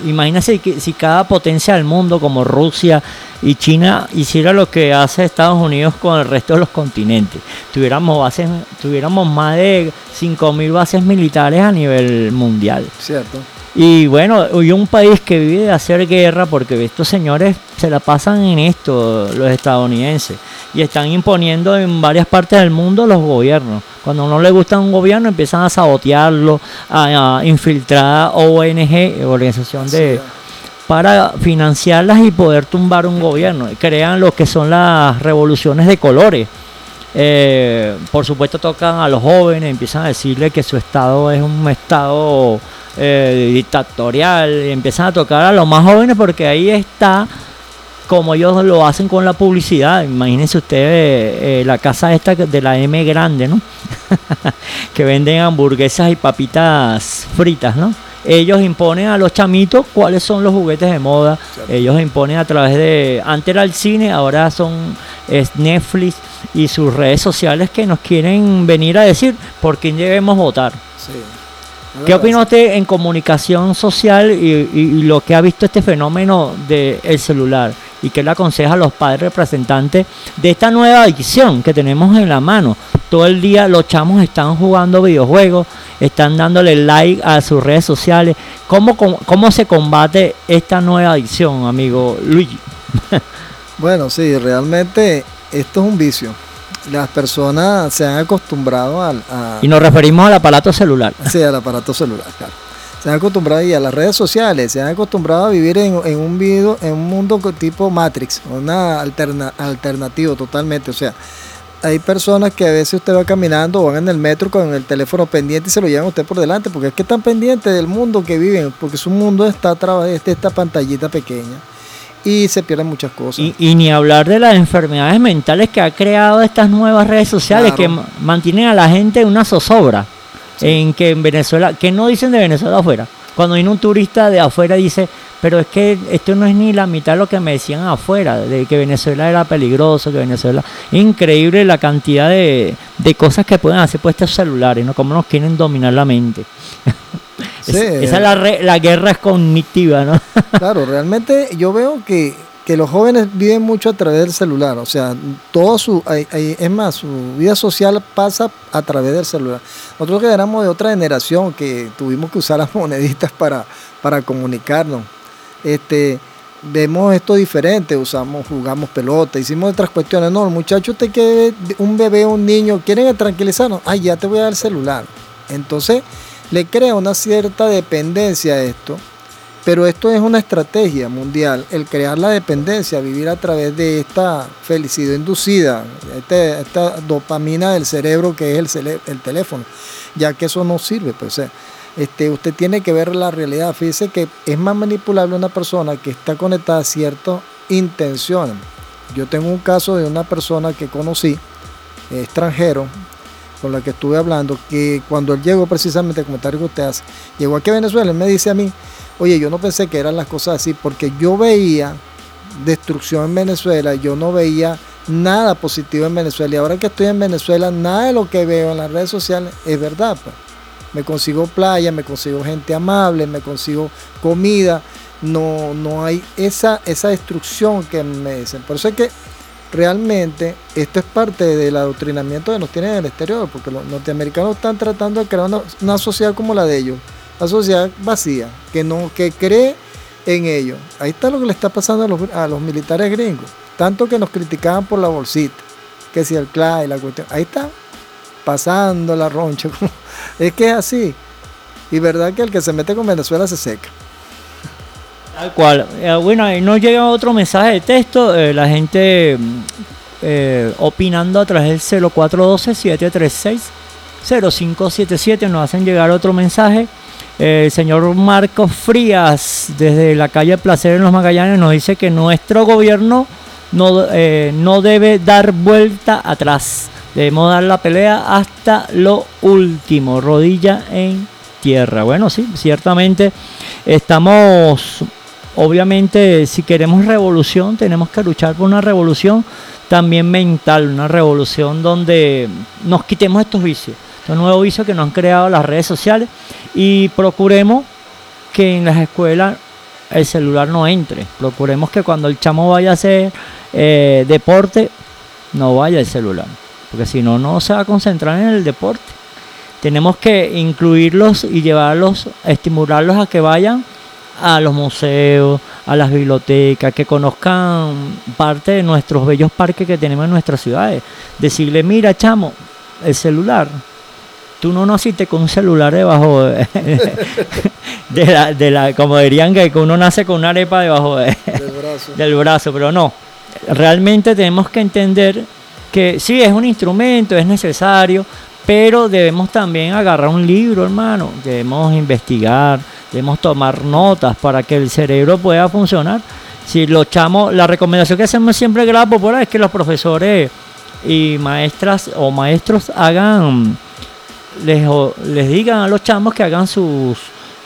Speaker 4: imagínense que si cada potencia del mundo como Rusia y China hiciera lo que hace Estados Unidos con el resto de los continentes. Tuviéramos bases, tuviéramos más de 5000 bases militares a nivel mundial.
Speaker 6: Cierto.
Speaker 4: Y bueno, hoy un país que vive de hacer guerra porque estos señores se la pasan en esto, los estadounidenses, y están imponiendo en varias partes del mundo los gobiernos. Cuando no les gusta un gobierno empiezan a sabotearlo, a, a infiltrar ONG, organización de... Sí. para financiarlas y poder tumbar un gobierno. Crean lo que son las revoluciones de colores. Eh, por supuesto tocan a los jóvenes, empiezan a decirle que su estado es un estado eh, dictatorial, y empiezan a tocar a los más jóvenes porque ahí está como ellos lo hacen con la publicidad. Imagínense ustedes eh, la casa esta de la M grande, ¿no? que venden hamburguesas y papitas fritas, ¿no? Ellos imponen a los chamitos cuáles son los juguetes de moda. Ellos imponen a través de. Antes era el cine, ahora son es Netflix y sus redes sociales que nos quieren venir a decir por quién debemos votar.
Speaker 6: Sí.
Speaker 4: ¿Qué opina usted en comunicación social y, y, y, lo que ha visto este fenómeno del celular? ¿Y qué le aconseja a los padres representantes de esta nueva adicción que tenemos en la mano? Todo el día los chamos están jugando videojuegos, están dándole like a sus redes sociales. ¿Cómo, cómo, cómo se combate esta nueva adicción, amigo Luigi?
Speaker 6: bueno, sí, realmente esto es un vicio las personas se han acostumbrado al, a...
Speaker 4: Y nos referimos al aparato celular.
Speaker 6: Sí, al aparato celular, claro. Se han acostumbrado y a las redes sociales, se han acostumbrado a vivir en, en un video, en un mundo tipo Matrix, una alterna, alternativo totalmente. O sea, hay personas que a veces usted va caminando o van en el metro con el teléfono pendiente y se lo llevan a usted por delante, porque es que están pendientes del mundo que viven, porque su mundo está a través de esta pantallita pequeña y se pierden muchas cosas.
Speaker 4: Y, y, ni hablar de las enfermedades mentales que ha creado estas nuevas redes sociales claro. que mantienen a la gente en una zozobra. Sí. En que en Venezuela, que no dicen de Venezuela afuera. Cuando viene un turista de afuera dice, pero es que esto no es ni la mitad de lo que me decían afuera, de que Venezuela era peligroso, que Venezuela... Increíble la cantidad de, de cosas que pueden hacer por estos celulares, ¿no? Cómo nos quieren dominar la mente. Sí, esa es la, re, la, guerra es cognitiva, ¿no?
Speaker 6: claro, realmente yo veo que, que, los jóvenes viven mucho a través del celular, o sea, todo su, hay, hay, es más, su vida social pasa a través del celular. Nosotros que éramos de otra generación que tuvimos que usar las moneditas para, para comunicarnos, este, vemos esto diferente, usamos, jugamos pelota, hicimos otras cuestiones. No, el muchacho te que un bebé, un niño, quieren tranquilizarnos, ay, ya te voy a dar el celular. Entonces, le crea una cierta dependencia a esto, pero esto es una estrategia mundial, el crear la dependencia, vivir a través de esta felicidad inducida, este, esta dopamina del cerebro que es el, teléfono, ya que eso no sirve. Pues, este, usted tiene que ver la realidad. Fíjese que es más manipulable una persona que está conectada a ciertas intenciones. Yo tengo un caso de una persona que conocí, extranjero, con la que estuve hablando, que cuando él llegó precisamente, el comentario que usted hace, llegó aquí a Venezuela, él me dice a mí, oye, yo no pensé que eran las cosas así, porque yo veía destrucción en Venezuela, yo no veía nada positivo en Venezuela, y ahora que estoy en Venezuela, nada de lo que veo en las redes sociales es verdad. Pues. Me consigo playa, me consigo gente amable, me consigo comida, no, no hay esa, esa destrucción que me dicen. Por eso es que realmente esto es parte del adoctrinamiento que nos tienen en el exterior, porque los norteamericanos están tratando de crear una, una, sociedad como la de ellos, una sociedad vacía, que no, que cree en ello. Ahí está lo que le está pasando a los, a los militares gringos. Tanto que nos criticaban por la bolsita, que si el CLA y la cuestión. Ahí está, pasando la roncha. es que es así. Y verdad que el que se mete con Venezuela se seca.
Speaker 4: Tal cual. Eh, bueno, ahí nos llega otro mensaje de texto. eh, la gente mm, eh, opinando a través del 0412-736-0577 nos hacen llegar otro mensaje. El señor Marcos Frías, desde la calle Placer en los Magallanes, nos dice que nuestro gobierno no, eh, no debe dar vuelta atrás. Debemos dar la pelea hasta lo último, rodilla en tierra. Bueno, sí, ciertamente estamos, obviamente, si queremos revolución, tenemos que luchar por una revolución también mental, una revolución donde nos quitemos estos vicios, estos nuevos vicios que nos han creado las redes sociales y procuremos que en las escuelas el celular no entre. Procuremos que cuando el chamo vaya a hacer eh, deporte, no vaya el celular, porque si no, no se va a concentrar en el deporte. Tenemos que incluirlos y llevarlos, estimularlos a que vayan a los museos, a las bibliotecas, que conozcan parte de nuestros bellos parques que tenemos en nuestras ciudades. Decirle, mira, chamo, el celular. Tú no naciste con un celular debajo de, de la, de la- como dirían que uno nace con una arepa debajo de-
Speaker 6: Del brazo.
Speaker 4: del brazo, pero no. Realmente tenemos que entender que sí, es un instrumento, es necesario, pero debemos también agarrar un libro, hermano. Debemos investigar, debemos tomar notas para que el cerebro pueda funcionar. Si los chamos, la recomendación que hacemos siempre en la popular es que los profesores y maestras o maestros hagan, les, digan a los chamos que hagan sus,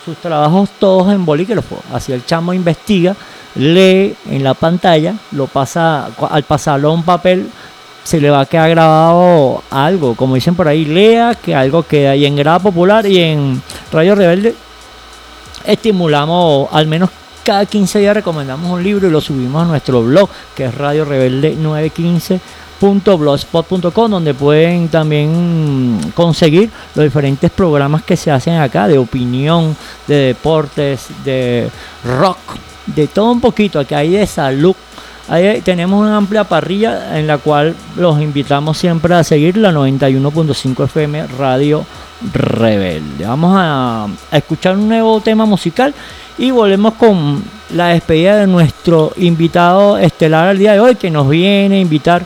Speaker 4: sus trabajos todos en bolígrafo. Así el chamo investiga, lee en la pantalla, lo pasa, al pasarlo a un papel, se le va a quedar grabado algo, como dicen por ahí, lea que algo queda. Y en Grada Popular y en Radio Rebelde estimulamos, al menos cada 15 días recomendamos un libro y lo subimos a nuestro blog, que es Radio Rebelde 915.blogspot.com, donde pueden también conseguir los diferentes programas que se hacen acá, de opinión, de deportes, de rock, de todo un poquito, aquí hay de salud. Ahí tenemos una amplia parrilla en la cual los invitamos siempre a seguir la 91.5 FM Radio Rebelde. Vamos a escuchar un nuevo tema musical y volvemos con la despedida de nuestro invitado estelar al día de hoy que nos viene a invitar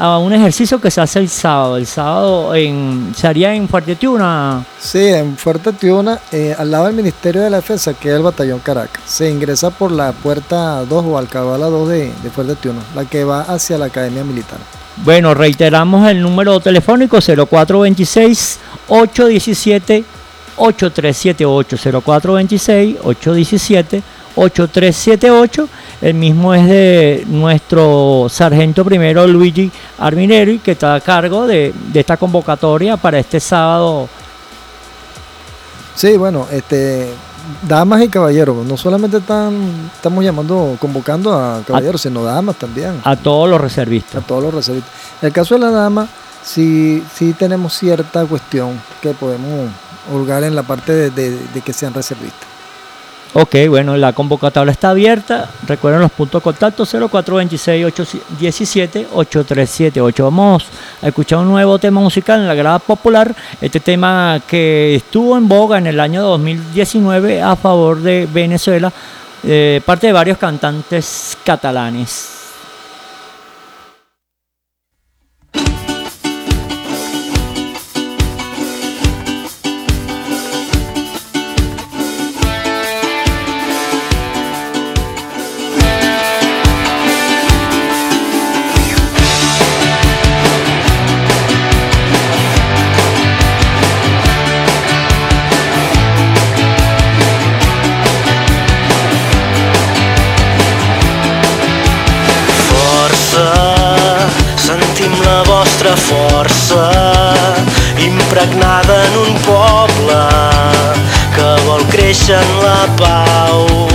Speaker 4: a un ejercicio que se hace el sábado. El sábado en, se haría en Fuerte Tiuna.
Speaker 6: Sí, en Fuerte Tiuna, eh, al lado del Ministerio de la Defensa, que es el Batallón Caracas. Se ingresa por la puerta 2 o alcabala 2 de, de Fuerte Tiuna, la que va hacia la Academia Militar.
Speaker 4: Bueno, reiteramos el número telefónico 0426 817 8378 0426 817 8378 el mismo es de nuestro sargento primero Luigi Armineri que está a cargo de, de esta convocatoria para este sábado
Speaker 6: Sí, bueno, este, damas y caballeros, no solamente están, estamos llamando, convocando a caballeros, sino damas también.
Speaker 4: a todos los reservistas
Speaker 6: A todos los reservistas. En el caso de la dama, sí, sí tenemos cierta cuestión que podemos holgar en la parte de, de- de que sean reservistas.
Speaker 4: Ok, bueno, la convocatoria está abierta. Recuerden los puntos de contacto 0426-817-8378. Vamos a escuchar un nuevo tema musical en la grada popular. Este tema que estuvo en boga en el año 2019 a favor de Venezuela, eh, parte de varios cantantes catalanes.
Speaker 15: Impregnada en un poble que vol créixer en la pau.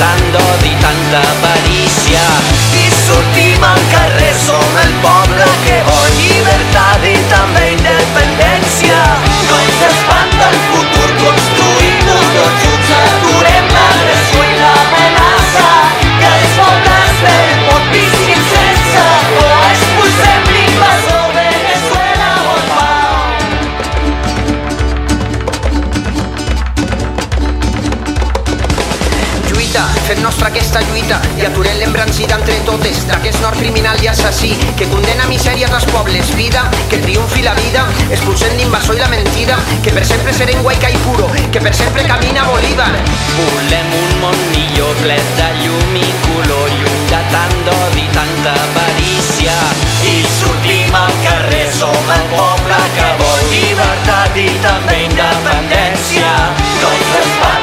Speaker 15: Tant d'odi tanta avarícia. I sortim al carrer
Speaker 16: aquesta lluita i aturem l'embrancida entre totes d'aquest nord criminal i assassí que condena misèries als pobles, vida, que triomfi la vida, expulsem l'invasor i la mentida, que per sempre serem guaica i puro, que per sempre camina Bolívar.
Speaker 15: Volem un món millor ple de llum i color, llum de tant d'odi, tanta avarícia. I sortim al carrer, som el poble que vol llibertat i també independència. No ens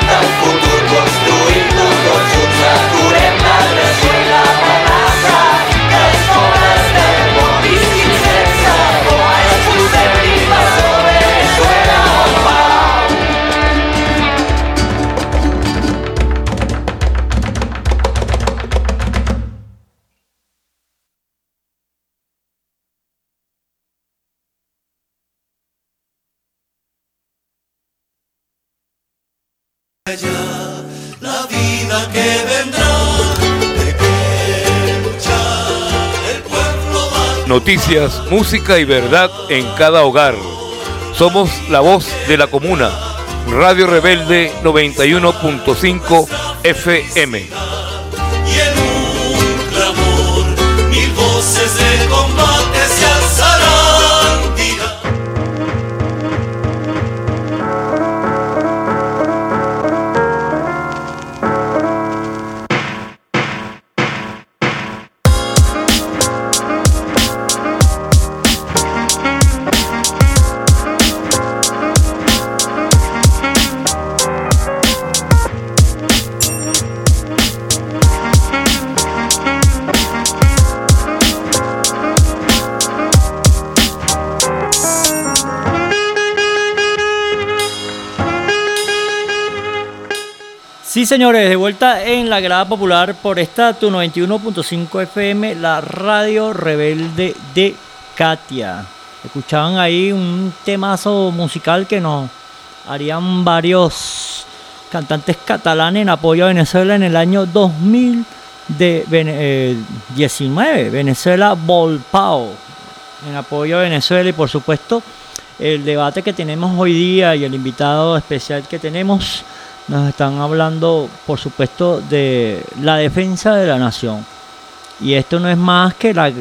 Speaker 17: Música y verdad en cada hogar. Somos la voz de la comuna. Radio Rebelde 91.5 FM.
Speaker 4: Sí, señores, de vuelta en la grada popular por esta tu 91.5 FM, la radio rebelde de Katia. Escuchaban ahí un temazo musical que nos harían varios cantantes catalanes en apoyo a Venezuela en el año 2019. Venezuela Volpao en apoyo a Venezuela y por supuesto el debate que tenemos hoy día y el invitado especial que tenemos nos están hablando, por supuesto, de la defensa de la nación. Y esto no es más que la,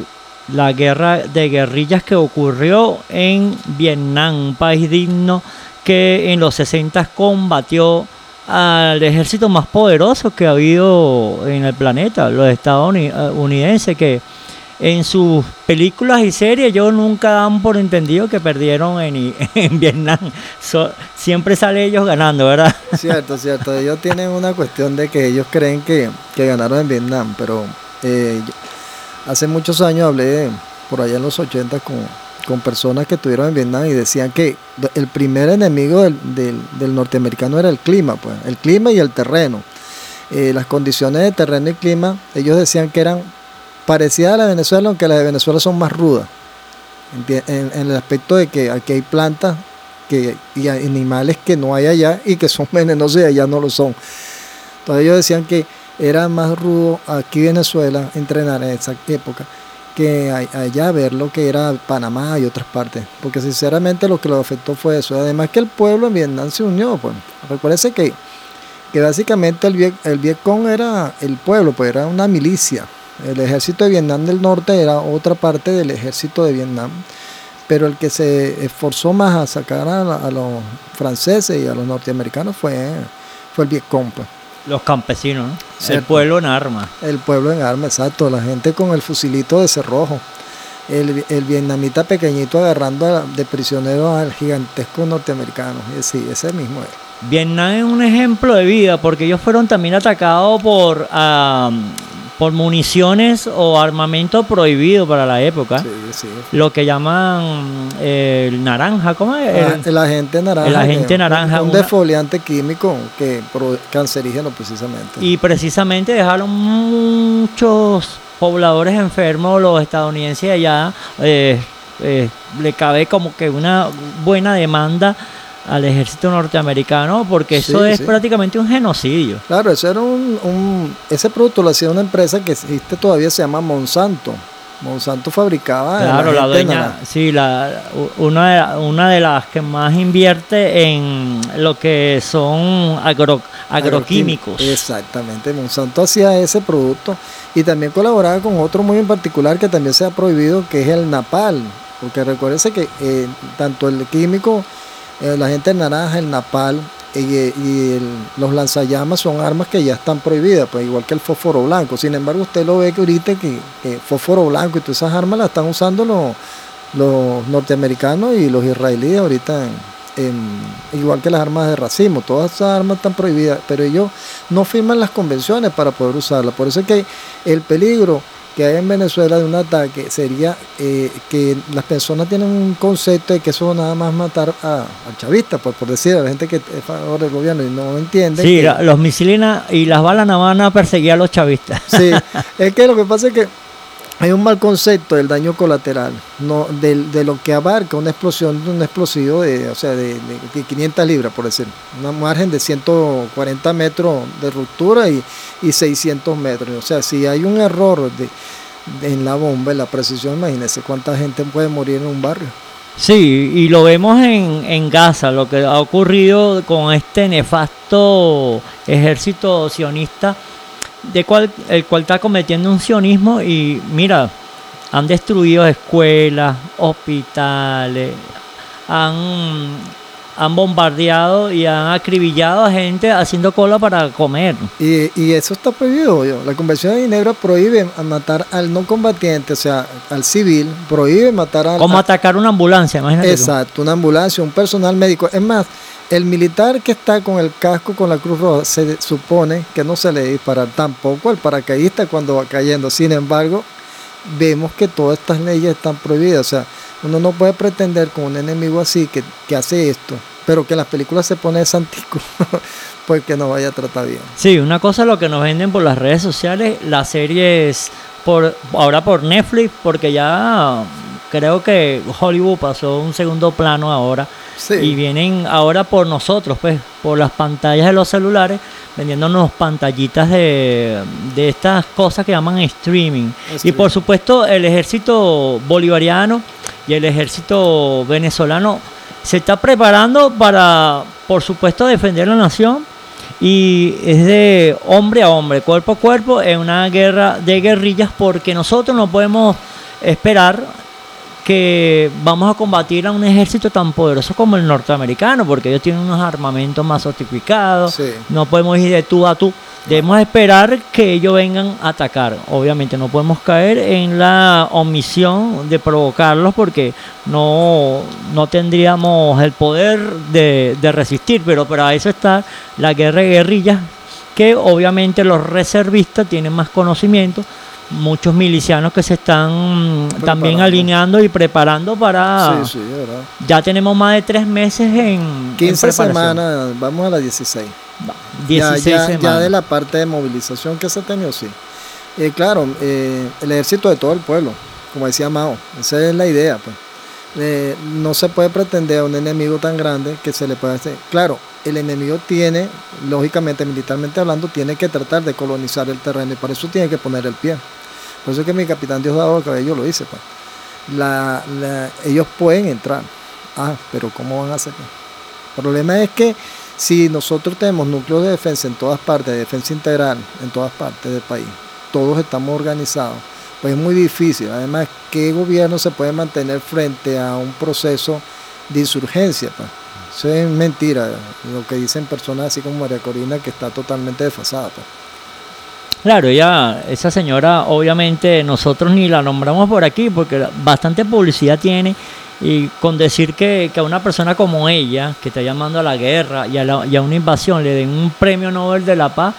Speaker 4: la guerra de guerrillas que ocurrió en Vietnam, un país digno que en los 60 combatió al ejército más poderoso que ha habido en el planeta, los estadounidenses, que en sus películas y series ellos nunca dan por entendido que perdieron en, Vietnam. Siempre sale ellos ganando, ¿verdad?
Speaker 6: Cierto, cierto. Ellos tienen una cuestión de que ellos creen que, que ganaron en Vietnam, pero eh, hace muchos años hablé por allá en los 80 con, con personas que estuvieron en Vietnam y decían que el primer enemigo del, del- del norteamericano era el clima, pues, el clima y el terreno. Eh, las condiciones de terreno y clima, ellos decían que eran parecidas a la de Venezuela, aunque las de Venezuela son más rudas. En, el aspecto de que aquí hay plantas que, y animales que no hay allá y que son venenosos y allá no lo son. Entonces ellos decían que era más rudo aquí en Venezuela entrenar en esa época que allá ver lo que era Panamá y otras partes, porque sinceramente lo que lo afectó fue eso. Además que el pueblo en Vietnam se unió, pues. Recuérdese que, que básicamente el, Viet, el era el pueblo, pues era una milicia. El ejército de Vietnam del Norte era otra parte del ejército de Vietnam, pero el que se esforzó más a sacar a, los franceses y a los norteamericanos fue, fue el Vietcong. Pues.
Speaker 4: Los campesinos, ¿no? El pueblo en armas.
Speaker 6: El pueblo en armas, exacto. La gente con el fusilito de cerrojo. El, el vietnamita pequeñito agarrando de prisionero al gigantesco norteamericano. Sí, ese mismo es.
Speaker 4: Vietnam es un ejemplo de vida porque ellos fueron también atacados por por municiones o armamento prohibido para la época. Lo que llaman eh, el naranja, ¿cómo es?
Speaker 6: Ah, el, agente naranja.
Speaker 4: El agente naranja.
Speaker 6: Un, defoliante químico que cancerígeno precisamente.
Speaker 4: Y precisamente dejaron muchos pobladores enfermos, los estadounidenses allá. Eh, eh, le cabe como que una buena demanda al ejército norteamericano porque eso es prácticamente un genocidio.
Speaker 6: Claro, eso era un, ese producto lo hacía una empresa que existe todavía se llama Monsanto. Monsanto fabricaba
Speaker 4: Claro, la, dueña, sí, la, una, de, una de las que más invierte en lo que son agro, agroquímicos.
Speaker 6: Exactamente, Monsanto hacía ese producto y también colaboraba con otro muy en particular que también se ha prohibido, que es el napal, porque recuérdense que eh, tanto el químico eh, la gente naranja, el napal y, los lanzallamas son armas que ya están prohibidas, pues igual que el fósforo blanco. Sin embargo, usted lo ve que ahorita que, fósforo blanco y todas esas armas las están usando los, los norteamericanos y los israelíes ahorita, igual que las armas de racimo. Todas esas armas están prohibidas, pero ellos no firman las convenciones para poder usarlas. Por eso es que el peligro que hay en Venezuela de un ataque sería eh, que las personas tienen un concepto de que eso nada más matar a, al chavista, pues, por decir, a la gente que es favor del gobierno y no entiende.
Speaker 4: Sí, los misiles y las balas nada van a perseguir a los chavistas.
Speaker 6: Sí, es que lo que pasa es que hay un mal concepto del daño colateral, no de, lo que abarca una explosión de un explosivo de, o sea, de, 500 libras, por decir, una margen de 140 metros de ruptura y, 600 metros. O sea, si hay un error de, en la bomba, en la precisión, imagínense cuánta gente puede morir en un barrio.
Speaker 4: Sí, y lo vemos en Gaza, lo que ha ocurrido con este nefasto ejército sionista de cual, el cual está cometiendo un sionismo y mira, han destruido escuelas, hospitales, han, han bombardeado y han acribillado a gente haciendo cola para comer.
Speaker 6: Y, y eso está prohibido. La Convención de Ginebra prohíbe matar al no combatiente, o sea, al civil, prohíbe matar al...
Speaker 4: Como atacar una ambulancia, imagínate.
Speaker 6: Exacto, una ambulancia, un personal médico. Es más, el militar que está con el casco con la Cruz Roja se supone que no se le dispara tampoco al paracaidista cuando va cayendo. Sin embargo, vemos que todas estas leyes están prohibidas. O sea, uno no puede pretender con un enemigo así que, hace esto, pero que en las películas se pone santico, pues que no vaya a tratar bien.
Speaker 4: Sí, una cosa es lo que nos venden por las redes sociales, las series por ahora por Netflix, porque ya creo que Hollywood pasó un segundo plano ahora y vienen ahora por nosotros, pues, por las pantallas de los celulares, vendiéndonos pantallitas de, estas cosas que llaman streaming. Y por supuesto, el ejército bolivariano y el ejército venezolano se está preparando para, por supuesto, defender la nación. Y es de hombre a hombre, cuerpo a cuerpo, en una guerra de guerrillas, porque nosotros no podemos esperar que vamos a combatir a un ejército tan poderoso como el norteamericano, porque ellos tienen unos armamentos más sofisticados, no podemos ir de tú a tú, debemos esperar que ellos vengan a atacar. Obviamente no podemos caer en la omisión de provocarlos porque no, no tendríamos el poder de, de resistir, pero para eso está la guerra de guerrillas, que obviamente los reservistas tienen más conocimiento muchos milicianos que se están también alineando y preparando para... Sí, sí, verdad. Ya tenemos más de tres meses en...
Speaker 6: 15 semanas, vamos a las 16. 16 ya, ya, ya, de la parte de movilización que se ha tenido, sí. Eh, claro, eh, el ejército de todo el pueblo, como decía Mao, esa es la idea. Pues. Eh, no se puede pretender a un enemigo tan grande que se le pueda hacer. Claro, el enemigo tiene, lógicamente, militarmente hablando, tiene que tratar de colonizar el terreno y para eso tiene que poner el pie. Por eso es que mi capitán Diosdado Cabello lo dice, pues. Ellos pueden entrar. Ah, pero ¿cómo van a hacer? El problema es que si nosotros tenemos núcleos de defensa en todas partes, de defensa integral en todas partes del país, todos estamos organizados, pues es muy difícil. Además, ¿qué gobierno se puede mantener frente a un proceso de insurgencia? Pues? Eso es mentira, lo que dicen personas así como María Corina, que está totalmente desfasada. Pues.
Speaker 4: Claro, ella, esa señora, obviamente nosotros ni la nombramos por aquí porque bastante publicidad tiene y con decir que, que a una persona como ella, que está llamando a la guerra y a, la- y a una invasión, le den un premio Nobel de la Paz,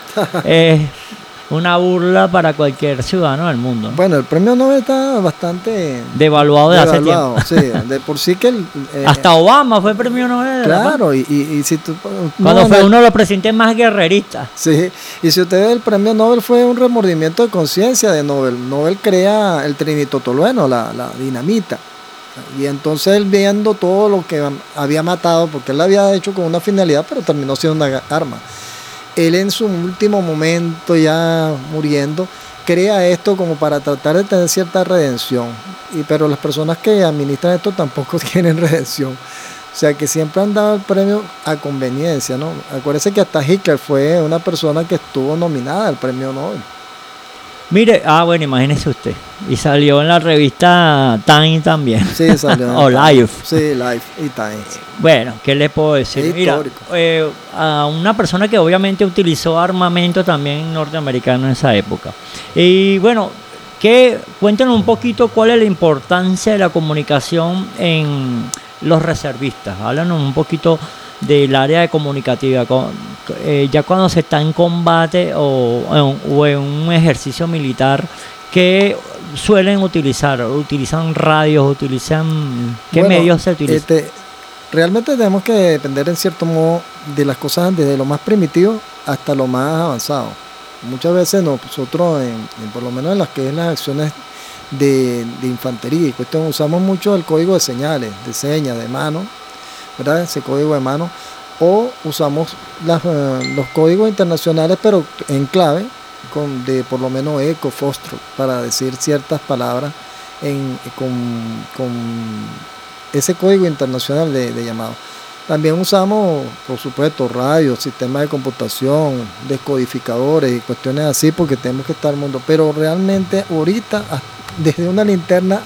Speaker 4: es una burla para cualquier ciudadano del mundo.
Speaker 6: Bueno, el premio Nobel está bastante
Speaker 4: Devaluado de hace
Speaker 6: devaluado,
Speaker 4: tiempo.
Speaker 6: sí, de por sí que el, eh,
Speaker 4: Hasta Obama fue premio Nobel
Speaker 6: claro, y, y, y si tú
Speaker 4: Cuando
Speaker 6: no,
Speaker 4: fue
Speaker 6: no,
Speaker 4: uno de los presidentes más guerreristas.
Speaker 6: Sí, y si usted ve el premio Nobel fue un remordimiento de conciencia de Nobel. Nobel crea el trinitotolueno, la, la dinamita. Y entonces él viendo todo lo que había matado, porque él lo había hecho con una finalidad, pero terminó siendo una arma. Él en su último momento, ya muriendo, crea esto como para tratar de tener cierta redención. Y, pero las personas que administran esto tampoco tienen redención. O sea que siempre han dado el premio a conveniencia, ¿no? Acuérdese que hasta Hitler fue una persona que estuvo nominada al premio Nobel.
Speaker 4: Mire, ah, bueno, imagínese usted. Y salió en la revista Time también.
Speaker 6: Sí, salió.
Speaker 4: o Life.
Speaker 6: Sí, Life y Times.
Speaker 4: Bueno, ¿qué le puedo decir?
Speaker 6: Es
Speaker 4: Mira,
Speaker 6: histórico.
Speaker 4: eh, a una persona que obviamente utilizó armamento también norteamericano en esa época. Y bueno, que cuéntenos un poquito cuál es la importancia de la comunicación en los reservistas. Háblanos un poquito del área de comunicativa, con- eh, ya cuando se está en combate o, en- o en un ejercicio militar, que suelen utilizar? ¿Utilizan radios? ¿Utilizan qué
Speaker 6: Bueno,
Speaker 4: medios se utilizan?
Speaker 6: este, realmente tenemos que depender en cierto modo de las cosas desde lo más primitivo hasta lo más avanzado. Muchas veces nosotros, en, en por lo menos en las que es las acciones de, de infantería y cuestión, usamos mucho el código de señales, de señas, de mano, ¿verdad? Ese código de mano. O usamos eh, los códigos internacionales, pero en clave, con, de por lo menos eco, fostro, para decir ciertas palabras en, con, con ese código internacional de, de llamado. También usamos, por supuesto, radios, sistemas de computación, descodificadores y cuestiones así, porque tenemos que estar el mundo. Pero realmente ahorita, desde una linterna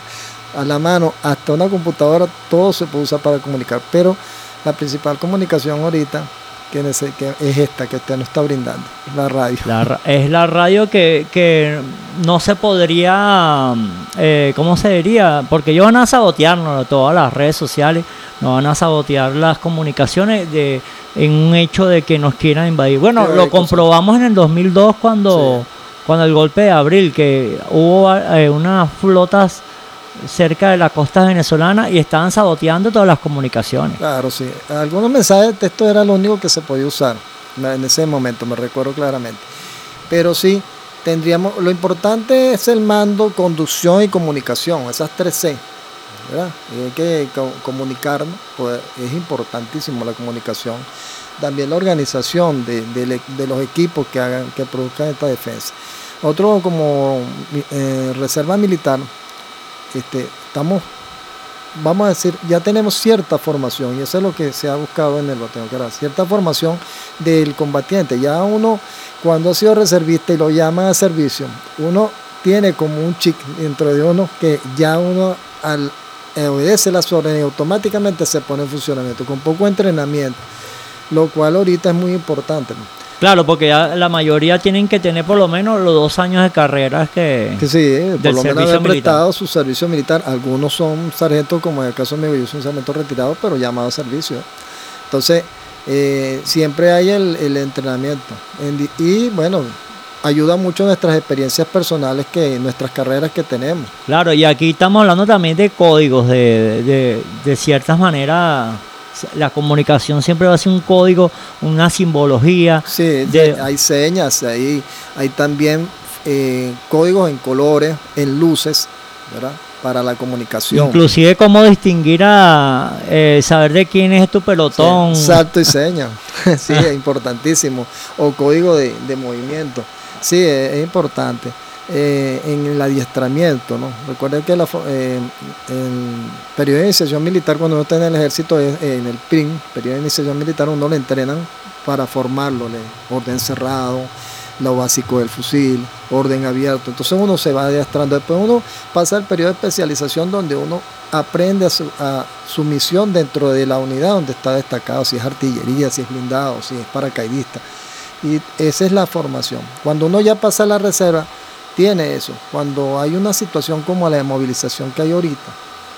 Speaker 6: a la mano hasta una computadora, todo se puede usar para comunicar. Pero la principal comunicación ahorita que, es esta que usted nos está brindando, la radio.
Speaker 4: La es la radio que, que no se podría, eh, ¿cómo se diría? Porque ellos van a sabotearnos todas las redes sociales, nos van a sabotear las comunicaciones de, en un hecho de que nos quieran invadir. Bueno, lo
Speaker 6: cosas.
Speaker 4: comprobamos en el 2002 cuando, cuando el golpe de abril, que hubo eh, unas flotas cerca de la costa venezolana y estaban saboteando todas las comunicaciones.
Speaker 6: Claro, sí. Algunos mensajes de texto era lo único que se podía usar en ese momento, me recuerdo claramente. Pero sí, tendríamos, lo importante es el mando, conducción y comunicación, esas tres C. ¿verdad? Y hay que co- comunicarnos, pues es importantísimo la comunicación. También la organización de, de- de los equipos que hagan, que produzcan esta defensa. Otro como eh, reserva militar, este, estamos vamos a decir, ya tenemos cierta formación y eso es lo que se ha buscado en el batallón Caracas, cierta formación del combatiente. Ya uno, cuando ha sido reservista y lo llaman a servicio, uno tiene como un chic dentro de uno que ya uno al eh, obedece las órdenes y automáticamente se pone en funcionamiento con poco entrenamiento, lo cual ahorita es muy importante.
Speaker 4: Claro, porque ya la mayoría tienen que tener por lo menos los dos años de carrera que,
Speaker 6: Que sí, eh, por lo menos
Speaker 4: militar.
Speaker 6: prestado su servicio militar. Algunos son sargentos, como en el caso mío, yo soy un sargento retirado, pero llamado a servicio. Entonces, eh, siempre hay el, el entrenamiento. En y bueno, ayuda mucho nuestras experiencias personales, que nuestras carreras que tenemos.
Speaker 4: Claro, y aquí estamos hablando también de códigos, de, de, de ciertas maneras. La comunicación siempre va a ser un código, una simbología.
Speaker 6: Sí,
Speaker 4: de-
Speaker 6: hay señas, hay, hay también eh, códigos en colores, en luces, ¿verdad? Para la comunicación.
Speaker 4: Inclusive cómo distinguir a eh, saber de quién es tu pelotón.
Speaker 6: Sí, salto y seña. sí, es importantísimo. O código de, de movimiento. Sí, es, es importante. Eh, en el adiestramiento. ¿no? Recuerden que la, eh, el periodo de iniciación militar, cuando uno está en el ejército, es, en el PRIM, periodo de iniciación militar, uno le entrenan para formarlo, le, orden cerrado, lo básico del fusil, orden abierto. Entonces uno se va adiestrando. Después uno pasa el periodo de especialización donde uno aprende a su, a su, misión dentro de la unidad donde está destacado, si es artillería, si es blindado, si es paracaidista. Y esa es la formación. Cuando uno ya pasa a la reserva, tiene eso. Cuando hay una situación como la de movilización que hay ahorita,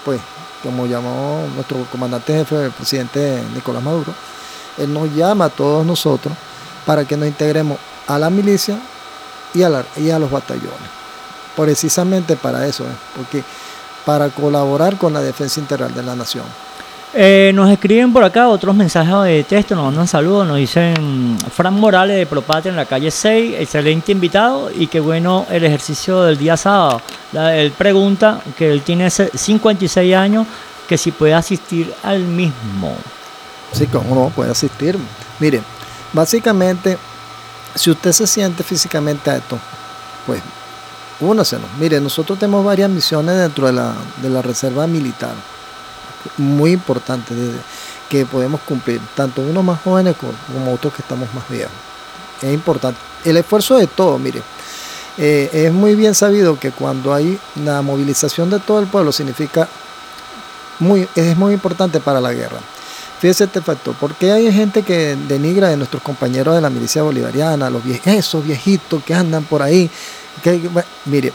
Speaker 6: pues como llamó nuestro comandante jefe, el presidente Nicolás Maduro, él nos llama a todos nosotros para que nos integremos a la milicia y a, la, y a los batallones. Precisamente para eso, porque para colaborar con la defensa integral de la nación.
Speaker 4: Eh, nos escriben por acá otros mensajes de texto, nos mandan saludos, nos dicen Fran Morales de Propatria en la calle 6, excelente invitado y qué bueno el ejercicio del día sábado. La, él pregunta que él tiene 56 años, que si puede asistir al mismo.
Speaker 6: Sí, cómo no, puede asistir. Mire, básicamente, si usted se siente físicamente a esto, pues únaselo. Mire, nosotros tenemos varias misiones dentro de la, de la Reserva Militar muy importante que podemos cumplir, tanto unos más jóvenes como otros que estamos más viejos. Es importante. El esfuerzo de todo, mire, eh, es muy bien sabido que cuando hay una movilización de todo el pueblo significa muy, es muy importante para la guerra. Fíjese este factor, porque hay gente que denigra de nuestros compañeros de la milicia bolivariana, los esos viejitos que andan por ahí. Que, mire,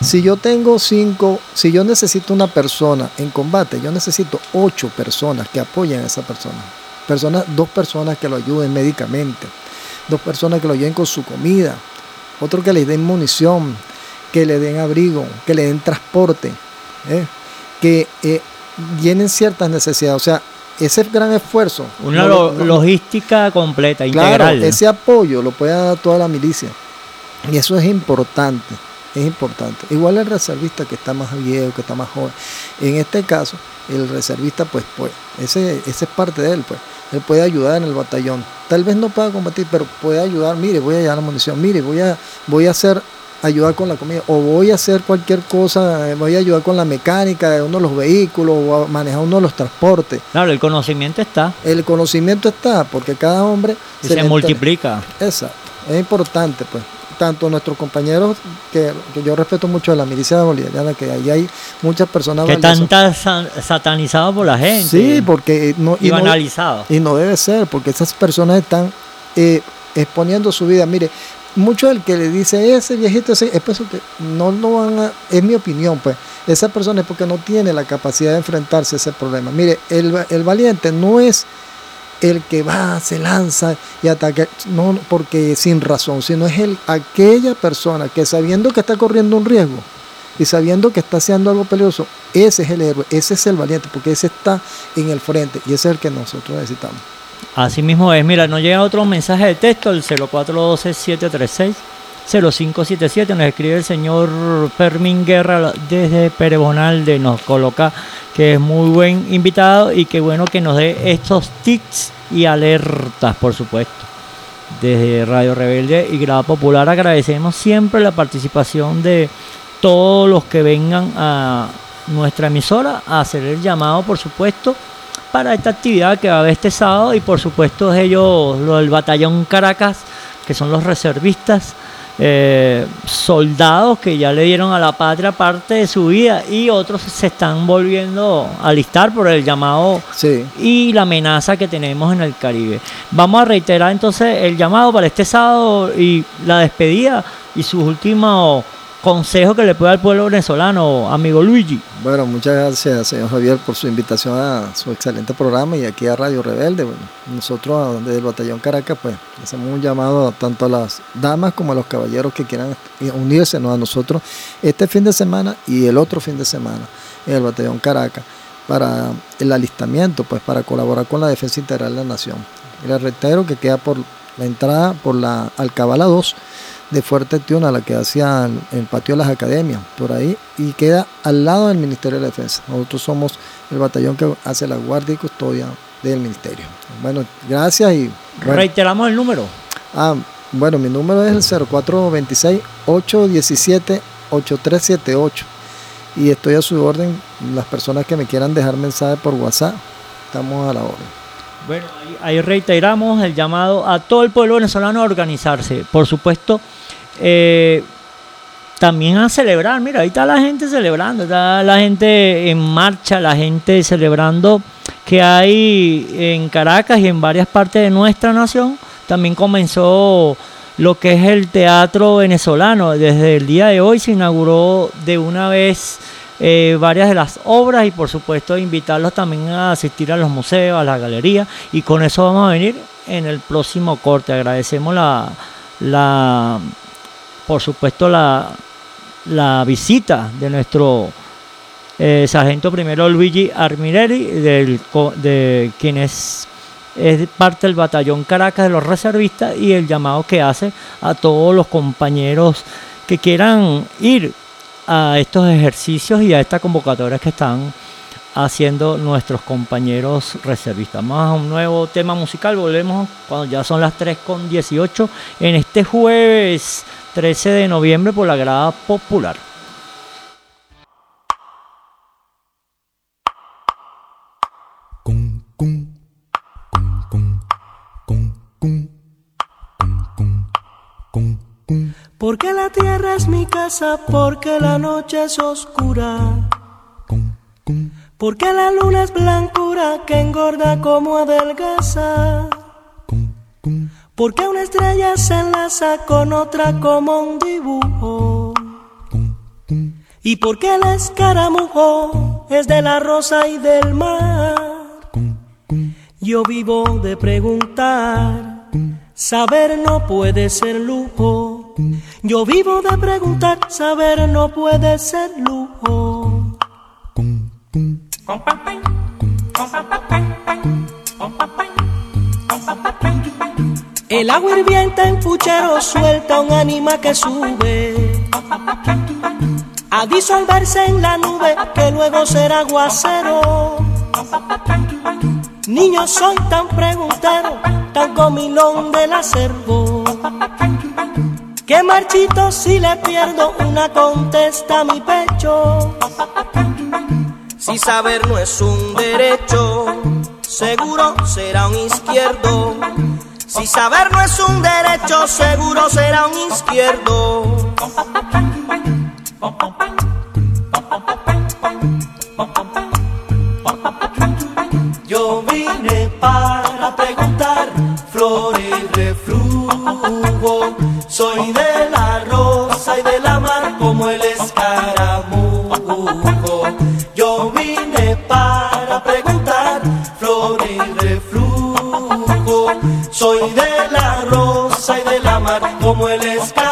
Speaker 6: si yo tengo cinco, si yo necesito una persona en combate, yo necesito ocho personas que apoyen a esa persona. Personas, dos personas que lo ayuden médicamente, dos personas que lo ayuden con su comida, otro que le den munición, que le den abrigo, que le den transporte, ¿eh? que eh, llenen ciertas necesidades. O sea, ese gran esfuerzo.
Speaker 4: Una no, logística completa,
Speaker 6: claro, integral. Ese apoyo lo puede dar toda la milicia. Y eso es importante es importante. Igual el reservista que está más viejo, que está más joven. En este caso, el reservista, pues, pues, ese, ese es parte de él, pues. Él puede ayudar en el batallón. Tal vez no pueda combatir, pero puede ayudar. Mire, voy a llevar la munición. Mire, voy a, voy a hacer ayudar con la comida o voy a hacer cualquier cosa, voy a ayudar con la mecánica de uno de los vehículos o a manejar uno de los transportes.
Speaker 4: Claro, el conocimiento está.
Speaker 6: El conocimiento está porque cada hombre
Speaker 4: se, se multiplica.
Speaker 6: Exacto, es importante pues tanto nuestros compañeros, que, que, yo respeto mucho a la milicia boliviana, que ahí hay muchas personas...
Speaker 4: Que están tan satanizados por la gente.
Speaker 6: Sí, porque... No,
Speaker 4: y, y banalizados.
Speaker 6: No, y no debe ser, porque esas personas están eh, exponiendo su vida. Mire, mucho del que le dice ese viejito, ese, es pues que no, no van a... Es mi opinión, pues. Esa persona es porque no tiene la capacidad de enfrentarse a ese problema. Mire, el, el valiente no es el que va, se lanza y ataca, no porque sin razón, sino es el, aquella persona que sabiendo que está corriendo un riesgo y sabiendo que está haciendo algo peligroso, ese es el héroe, ese es el valiente, porque ese está en el frente y ese es el que nosotros necesitamos.
Speaker 4: Así mismo es, mira, nos llega otro mensaje de texto, el 0412-736. 0577 nos escribe el señor Fermín Guerra desde Perebonalde, nos coloca que es muy buen invitado y que bueno que nos dé estos tips y alertas, por supuesto. Desde Radio Rebelde y Grada Popular agradecemos siempre la participación de todos los que vengan a nuestra emisora a hacer el llamado, por supuesto, para esta actividad que va a haber este sábado y por supuesto ellos, lo del Batallón Caracas, que son los reservistas eh, soldados que ya le dieron a la patria parte de su vida y otros se están volviendo a listar por el llamado
Speaker 6: sí.
Speaker 4: y la amenaza que tenemos en el Caribe. Vamos a reiterar entonces el llamado para este sábado y la despedida y sus últimos consejo que le puede al pueblo venezolano, amigo Luigi?
Speaker 6: Bueno, muchas gracias, señor Javier, por su invitación a su excelente programa y aquí a Radio Rebelde. Bueno, nosotros desde el Batallón Caracas, pues, hacemos un llamado tanto a las damas como a los caballeros que quieran unirse a nosotros este fin de semana y el otro fin de semana en el Batallón Caracas para el alistamiento, pues, para colaborar con la defensa integral de la nación. El reitero que queda por la entrada por la Alcabala 2 de Fuerte Tiuna, la que hacía el, el, patio de las academias, por ahí, y queda al lado del Ministerio de la Defensa. Nosotros somos el batallón que hace la guardia y custodia del Ministerio. Bueno, gracias y... Bueno.
Speaker 4: Reiteramos el número.
Speaker 6: Ah, Bueno, mi número es el 0426-817-8378. Y estoy a su orden. Las personas que me quieran dejar mensaje por WhatsApp, estamos a la orden.
Speaker 4: Bueno, ahí, reiteramos el llamado a todo el pueblo venezolano a organizarse. Por supuesto, eh, también a celebrar. Mira, ahí está la gente celebrando, está la gente en marcha, la gente celebrando que hay en Caracas y en varias partes de nuestra nación. También comenzó lo que es el teatro venezolano. Desde el día de hoy se inauguró de una vez eh, varias de las obras y por supuesto invitarlos también a asistir a los museos, a las galerías y con eso vamos a venir en el próximo corte. Agradecemos la, la por supuesto la, la visita de nuestro eh, sargento primero Luigi Armirelli, del, de quien es, es parte del batallón Caracas de los reservistas y el llamado que hace a todos los compañeros que quieran ir a estos ejercicios y a estas convocatorias que están haciendo nuestros compañeros reservistas. Más a un nuevo tema musical, volvemos cuando ya son las 3 con 18 en este jueves 13 de noviembre por la grada popular.
Speaker 18: Porque la tierra es mi casa, porque la noche es oscura. Porque la luna es blancura que engorda como adelgaza. Porque una estrella se enlaza con otra como un dibujo. Y porque el escaramujo es de la rosa y del mar. Yo vivo de preguntar, saber no puede ser lujo. Yo vivo de preguntar, saber no puede ser lujo. El agua hirviente en puchero suelta un ánima que sube a disolverse en la nube que luego será aguacero. Niño soy tan preguntero, tan comilón del acervo, que marchito si le pierdo una contesta a mi pecho. Si saber no es un derecho, seguro será un izquierdo. Si saber no es un derecho, seguro será un izquierdo. Yo vine para preguntar, flor y reflujo. Soy de la rosa y de la mar como el escaramujo. Para preguntar, flor y reflujo. Soy de la rosa y de la mar como el escaramujo.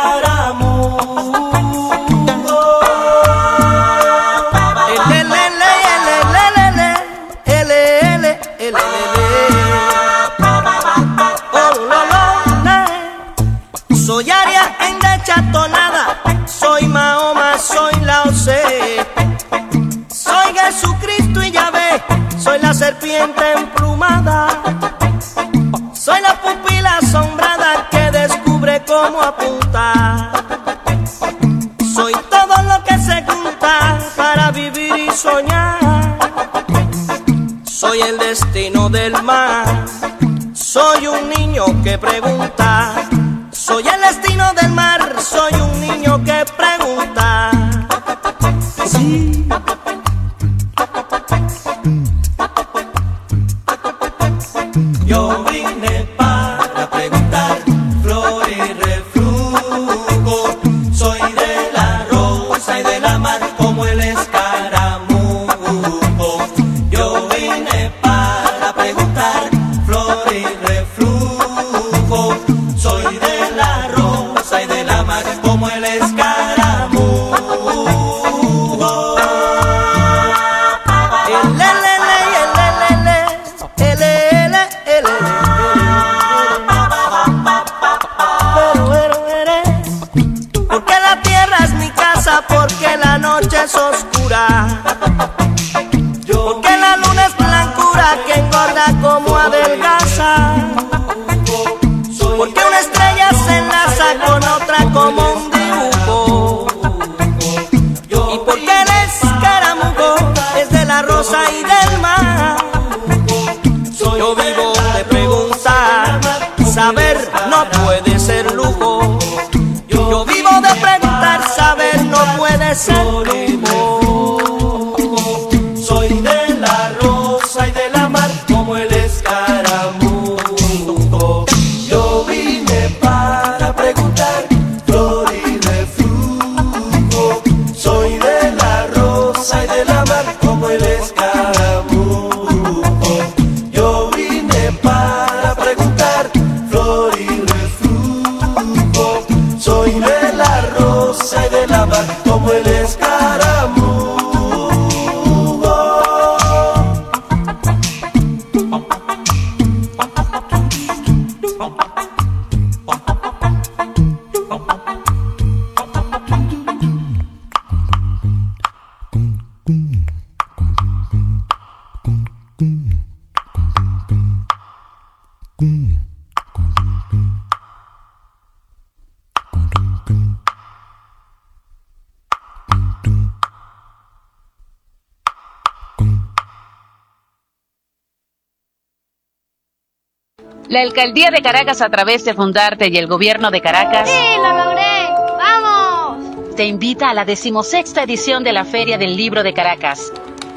Speaker 8: Caracas a través de Fundarte y el gobierno de Caracas
Speaker 9: ¡Sí, lo logré! ¡Vamos!
Speaker 8: te invita a la decimosexta edición de la Feria del Libro de Caracas.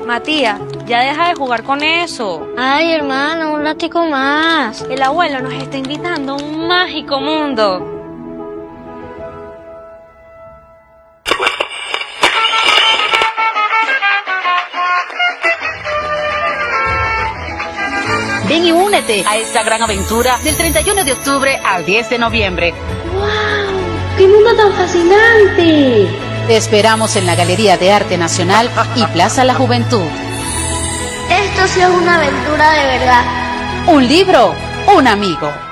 Speaker 10: Matías, ya deja de jugar con eso.
Speaker 9: Ay, hermano, un ratico más.
Speaker 10: El abuelo nos está invitando a un mágico mundo.
Speaker 8: Ven y únete a esta gran aventura del 31 de octubre al 10 de noviembre.
Speaker 9: ¡Wow! ¡Qué mundo tan fascinante!
Speaker 8: Te esperamos en la Galería de Arte Nacional y Plaza La Juventud.
Speaker 9: Esto sí es una aventura de verdad.
Speaker 8: Un libro, un amigo.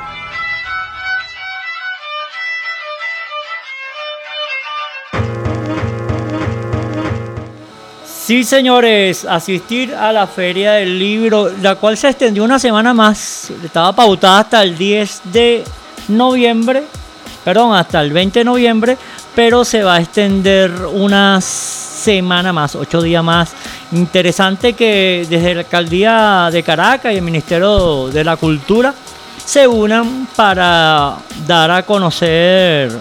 Speaker 4: Sí, señores, asistir a la Feria del Libro, la cual se extendió una semana más, estaba pautada hasta el 10 de noviembre, perdón, hasta el 20 de noviembre, pero se va a extender una semana más, ocho días más. Interesante que desde la Alcaldía de Caracas y el Ministerio de la Cultura se unan para dar a conocer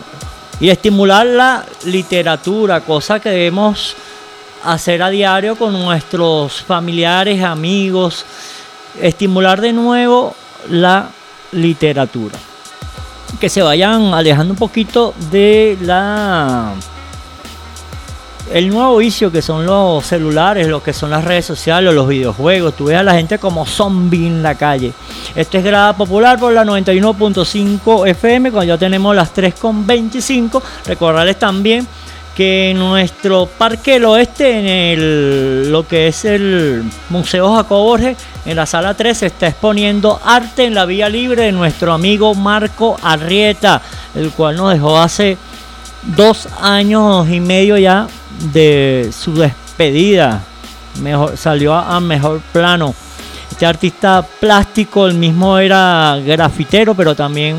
Speaker 4: y estimular la literatura, cosa que debemos hacer a diario con nuestros familiares, amigos, estimular de nuevo la literatura. Que se vayan alejando un poquito de la el nuevo vicio que son los celulares, lo que son las redes sociales, los videojuegos. Tú ves a la gente como zombie en la calle. Esto es grada popular por la 91.5 FM, cuando ya tenemos las 3.25. Recordarles también que nuestro Parque del Oeste, en el, lo que es el Museo Jacobo Borges, en la sala 3 se está exponiendo arte en la vía libre de nuestro amigo Marco Arrieta, el cual nos dejó hace dos años y medio ya de su despedida. Mejor, salió a, a mejor plano. Este artista plástico, el mismo era grafitero, pero también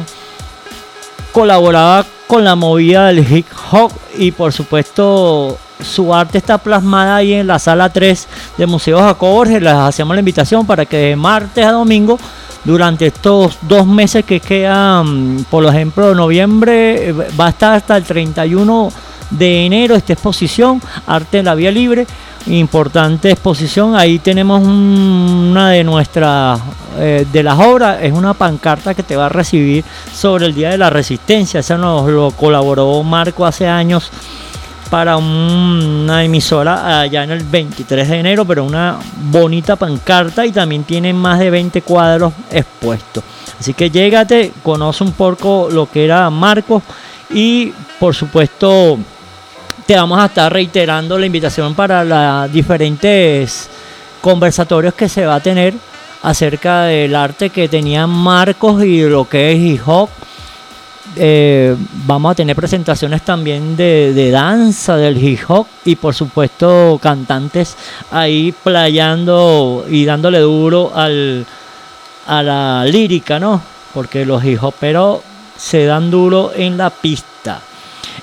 Speaker 4: colaboraba con la movida del hip hop y por supuesto su arte está plasmada ahí en la sala 3 del Museo Jacobo Borges. Les hacemos la invitación para que de martes a domingo, durante estos dos meses que quedan, por ejemplo, noviembre, eh, va a estar hasta el 31 de enero esta exposición, Arte en la Vía Libre. Importante exposición, ahí tenemos un- una de nuestras, eh, de las obras, es una pancarta que te va a recibir sobre el Día de la Resistencia, eso nos lo colaboró Marco hace años para un- una emisora allá en el 23 de enero, pero una bonita pancarta y también tiene más de 20 cuadros expuestos. Así que llégate, conoce un poco lo que era Marcos y por supuesto te vamos a estar reiterando la invitación para los diferentes conversatorios que se va a tener acerca del arte que tenían Marcos y lo que es hip hop. Eh, vamos a tener presentaciones también de, danza, del hip hop y por supuesto cantantes ahí playando y dándole duro al, a la lírica, ¿no? Porque los hip hoperos se dan duro en la pista.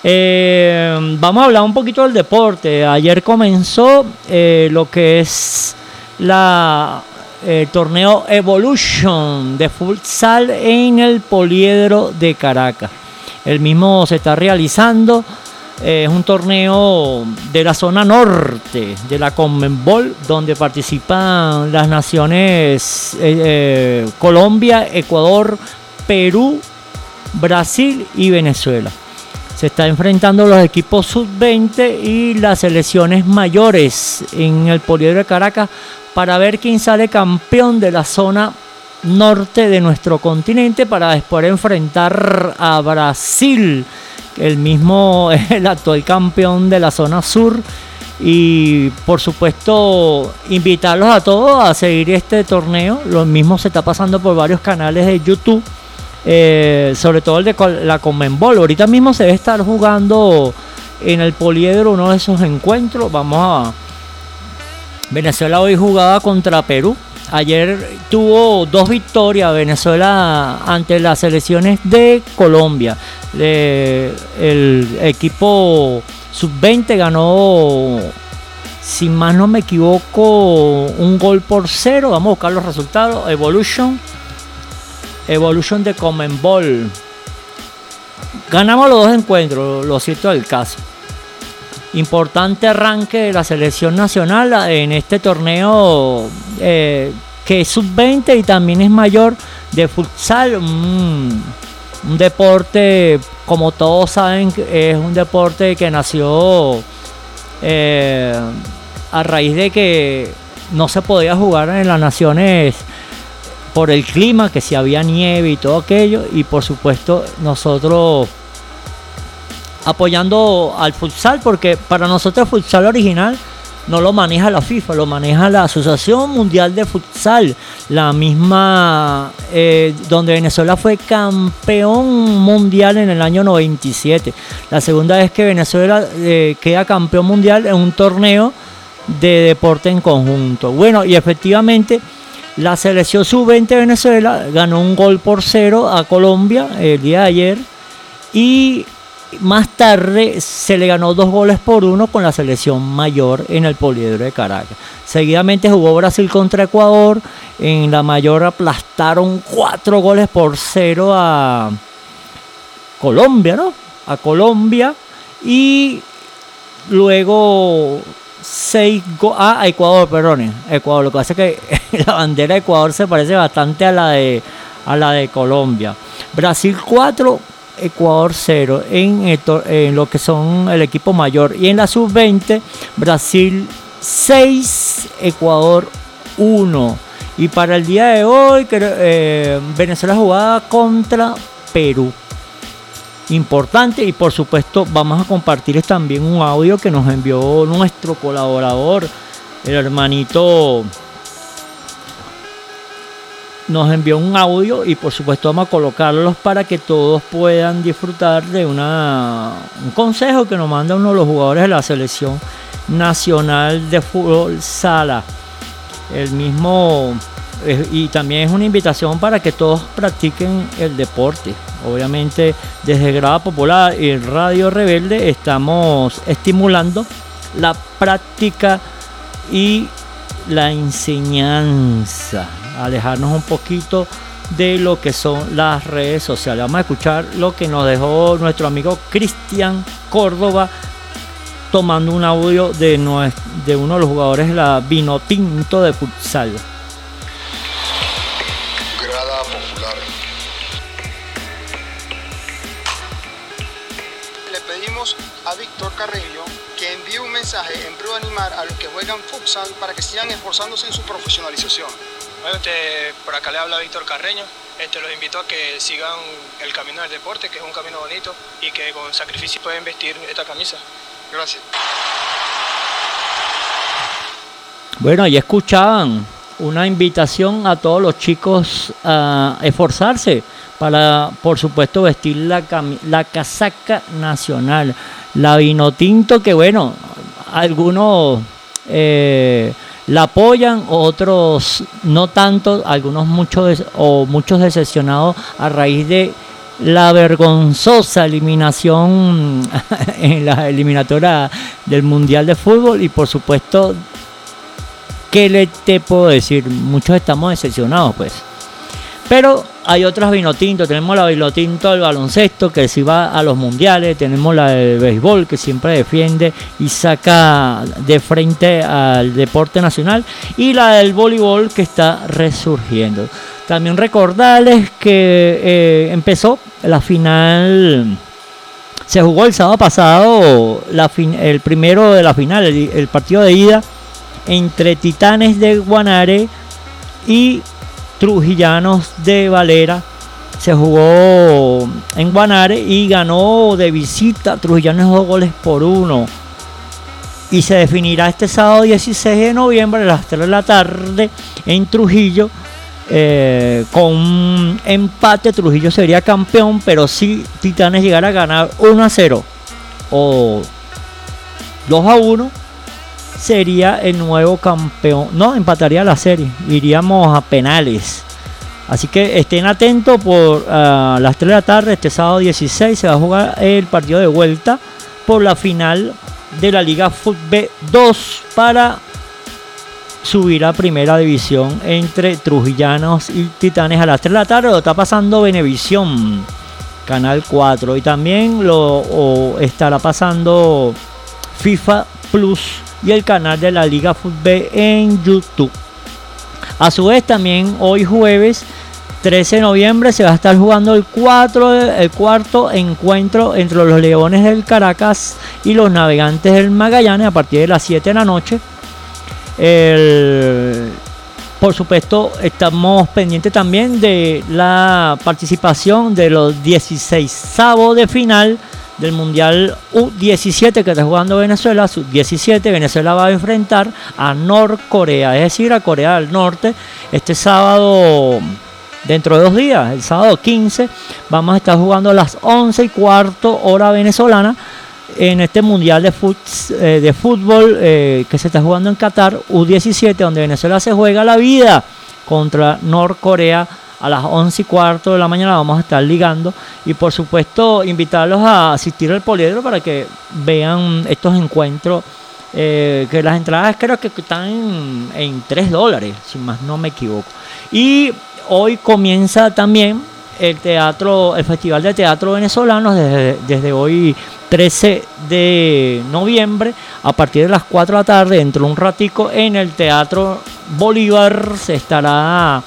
Speaker 4: Eh, vamos a hablar un poquito del deporte. Ayer comenzó eh, lo que es la el torneo Evolution de futsal en el Poliedro de Caracas. El mismo se está realizando. eh, Es un torneo de la zona norte de la Conmebol, donde participan las naciones eh, eh, Colombia, Ecuador, Perú, Brasil y Venezuela. Se está enfrentando los equipos sub-20 y las selecciones mayores en el Poliedro de Caracas para ver quién sale campeón de la zona norte de nuestro continente para después enfrentar a Brasil, el mismo el actual campeón de la zona sur y por supuesto invitarlos a todos a seguir este torneo. Lo mismo se está pasando por varios canales de YouTube. Eh, sobre todo el de la Conmebol. Ahorita mismo se debe estar jugando en el Poliedro uno de esos encuentros. Vamos a. Venezuela hoy jugaba contra Perú. Ayer tuvo dos victorias Venezuela ante las selecciones de Colombia. El equipo sub-20 ganó, si más no me equivoco, un gol por cero. Vamos a buscar los resultados. Evolution. Evolution de Comenbol. Ganamos los dos encuentros, lo cierto del caso. Importante arranque de la selección nacional en este torneo eh, que es sub-20 y también es mayor de futsal. Un, un deporte, como todos saben, es un deporte que nació eh, a raíz de que no se podía jugar en las naciones por el clima, que si había nieve y todo aquello, y por supuesto nosotros apoyando al futsal, porque para nosotros el futsal original no lo maneja la FIFA, lo maneja la Asociación Mundial de Futsal, la misma eh, donde Venezuela fue campeón mundial en el año 97. La segunda vez que Venezuela eh, queda campeón mundial en un torneo de deporte en conjunto. Bueno, y efectivamente la selección sub-20 de Venezuela ganó un gol por cero a Colombia el día de ayer y más tarde se le ganó dos goles por uno con la selección mayor en el Poliedro de Caracas. Seguidamente jugó Brasil contra Ecuador. En la mayor aplastaron cuatro goles por cero a Colombia, ¿no? A Colombia. Y luego seis go ah, a Ecuador, perdón. Ecuador. Lo que pasa es que la bandera de Ecuador se parece bastante a la de, a la de Colombia. Brasil 4, Ecuador 0 en, en lo que son el equipo mayor. Y en la sub-20, Brasil 6, Ecuador 1. Y para el día de hoy, eh, Venezuela jugaba contra Perú. Importante y por supuesto vamos a compartir también un audio que nos envió nuestro colaborador, el hermanito nos envió un audio y por supuesto vamos a colocarlos para que todos puedan disfrutar de una, un consejo que nos manda uno de los jugadores de la selección nacional de fútbol sala. El mismo y también es una invitación para que todos practiquen el deporte. Obviamente desde Grada Popular y Radio Rebelde estamos estimulando la práctica y la enseñanza, alejarnos un poquito de lo que son las redes sociales. Vamos a escuchar lo que nos dejó nuestro amigo Cristian Córdoba tomando un audio de, uno de los jugadores de la Vino Tinto de futsal.
Speaker 19: Grada Popular.
Speaker 20: Le pedimos a Víctor Carreño que envíe un mensaje en pro de animar a los que juegan futsal para que sigan esforzándose en su profesionalización.
Speaker 21: Bueno, este, por acá le habla Víctor Carreño. Este, los invito a que sigan el camino del deporte, que es un camino bonito y que con sacrificio pueden vestir esta camisa.
Speaker 20: Gracias.
Speaker 4: Bueno, ya escuchaban una invitación a todos los chicos a esforzarse para, por supuesto, vestir la, la casaca nacional, la vino tinto, que bueno, algunos eh, la apoyan, otros no tanto, algunos muchos o muchos decepcionados a raíz de la vergonzosa eliminación en la eliminatoria del Mundial de Fútbol y por supuesto, ¿qué le te puedo decir? Muchos estamos decepcionados pues. Pero hay otras vinotintos, tenemos la vinotinto del baloncesto que si va a los mundiales, tenemos la del béisbol que siempre defiende y saca de frente al deporte nacional y la del voleibol que está resurgiendo. También recordarles que eh, empezó la final, se jugó el sábado pasado el primero de la final, el partido de ida entre Titanes de Guanare y Trujillanos de Valera. Se jugó en Guanare y ganó de visita Trujillanos dos goles por uno. Y se definirá este sábado 16 de noviembre a las 3 de la tarde en Trujillo. Eh, con un empate Trujillo sería campeón, pero si Titanes llegara a ganar 1 a 0 o 2 a 1, sería el nuevo campeón. No, empataría la serie. Iríamos a penales. Así que estén atentos por ah, las 3 de la tarde, este sábado 16 se va a jugar el partido de vuelta por la final de la Liga Fútbol 2 para subir a primera división entre Trujillanos y Titanes a las 3 de la tarde. Lo está pasando Venevisión, Canal 4. Y también lo estará pasando FIFA Plus y el canal de la Liga Fútbol en YouTube. A su vez también hoy jueves 13 de noviembre se va a estar jugando el, el cuarto encuentro entre los Leones del Caracas y los Navegantes del Magallanes a partir de las 7 de la noche. por supuesto, estamos pendientes también de la participación de los 16 sábados de final del Mundial U17 que está jugando Venezuela, sub-17, Venezuela va a enfrentar a Norcorea, es decir, a Corea del Norte, este sábado, dentro de dos días, el sábado 15, vamos a estar jugando a las 11 y cuarto hora venezolana en este Mundial de, eh, fútbol eh, que se está jugando en Qatar, U17, donde Venezuela se juega la vida contra Norcorea a las 11 y cuarto de la mañana vamos a estar ligando y por supuesto invitarlos a asistir al poliedro para que vean estos encuentros eh, que las entradas creo que están en, 3 dólares si más no me equivoco. Y hoy comienza también el teatro el festival de teatro venezolano desde, desde hoy 13 de noviembre a partir de las 4 de la tarde. Dentro de un ratico en el teatro Bolívar se estará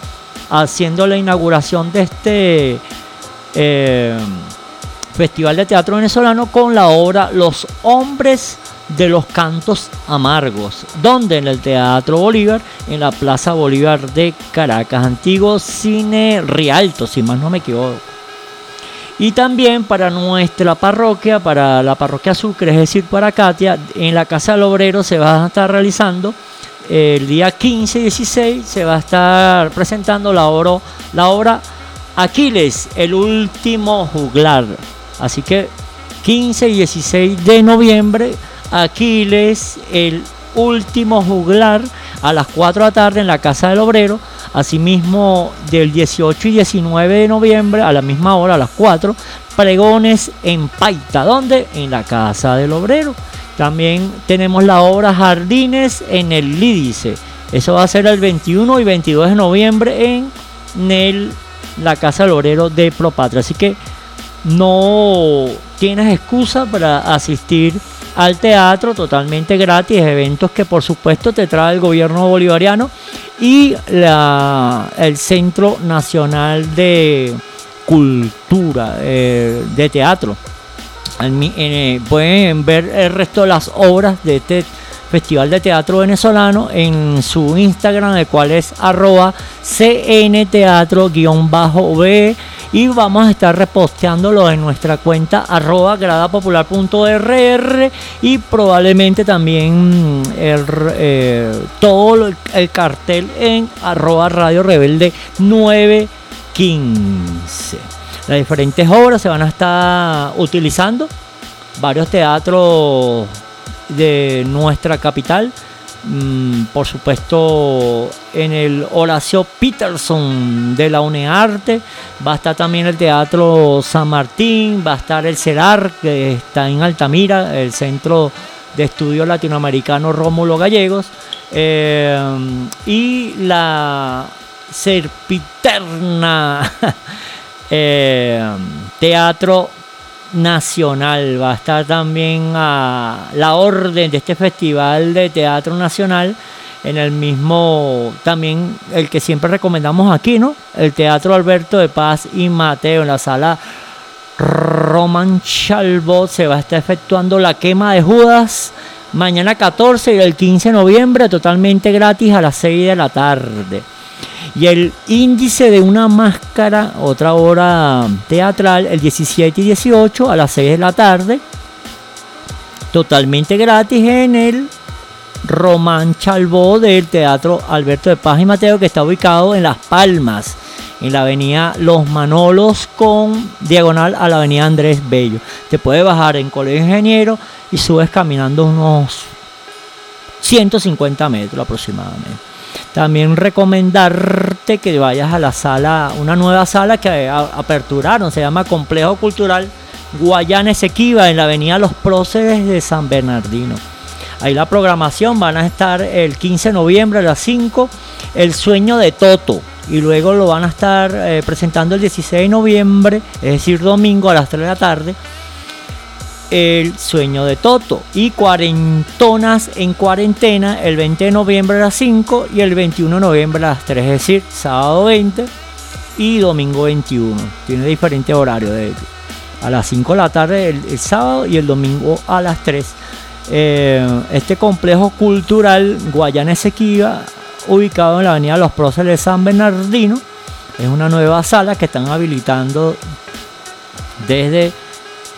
Speaker 4: haciendo la inauguración de este eh, Festival de Teatro Venezolano con la obra Los Hombres de los Cantos Amargos, donde en el Teatro Bolívar, en la Plaza Bolívar de Caracas, antiguo cine Rialto, si más no me equivoco. Y también para nuestra parroquia, para la parroquia Sucre, es decir, para Katia, en la Casa del Obrero se va a estar realizando el día 15 y 16 se va a estar presentando la, obra, la obra Aquiles, el último juglar. Así que 15 y 16 de noviembre, Aquiles, el último juglar, a las 4 de la tarde en la Casa del Obrero. Asimismo, del 18 y 19 de noviembre, a la misma hora, a las 4, pregones en Paita. ¿Dónde? En la Casa del Obrero. También tenemos la obra Jardines en el Lídice. Eso va a ser el 21 y 22 de noviembre en la Casa Lorero de Propatria. Así que no tienes excusa para asistir al teatro totalmente gratis, eventos que por supuesto te trae el gobierno bolivariano y el Centro Nacional de Cultura, eh, de Teatro. Eh, pueden ver el resto de las obras de este Festival de Teatro Venezolano en su Instagram, el cual es arroba cnteatro-b y vamos a estar reposteándolo en nuestra cuenta arroba gradapopular.rr y probablemente también el, eh, todo el cartel en arroba radio rebelde 915 las diferentes obras se van a estar utilizando. Varios teatros de nuestra capital Mm, por supuesto, en el Horacio Peterson de la UNEARTE. Va a estar también el Teatro San Martín. Va a estar el CERAR, que está en Altamira, el Centro de Estudios Latinoamericanos Rómulo Gallegos. Eh, y la Serpiterna eh, Teatro Nacional. Va a estar también a la orden de este Festival de Teatro Nacional en el mismo, también el que siempre recomendamos aquí, ¿no? El Teatro Alberto de Paz y Mateo, en la sala Roman Chalbot, se va a estar efectuando la quema de Judas mañana 14 y el 15 de noviembre, totalmente gratis a las 6 de la tarde. Y el índice de una máscara, otra hora teatral, el 17 y 18 a las 6 de la tarde. Totalmente gratis en el Román Chalbó del Teatro Alberto de Paz y Mateo, que está ubicado en Las Palmas, en la avenida Los Manolos, con diagonal a la avenida Andrés Bello. Te puedes bajar en Colegio Ingeniero y subes caminando unos 150 metros aproximadamente. También recomendarte que vayas a la sala, una nueva sala que aperturaron, se llama Complejo Cultural Guayana Esequiba en la avenida Los Próceres de San Bernardino. Ahí la programación van a estar el 15 de noviembre a las 5, El Sueño de Toto. Y luego lo van a estar eh, presentando el 16 de noviembre, es decir, domingo a las 3 de la tarde, el sueño de Toto y cuarentonas en cuarentena el 20 de noviembre a las 5 y el 21 de noviembre a las 3, es decir, sábado 20 y domingo 21. Tiene diferente horario, de, a las 5 de la tarde el, sábado y el domingo a las 3. Eh, este complejo cultural Guayana Esequiba, ubicado en la avenida Los Próceres de San Bernardino, es una nueva sala que están habilitando desde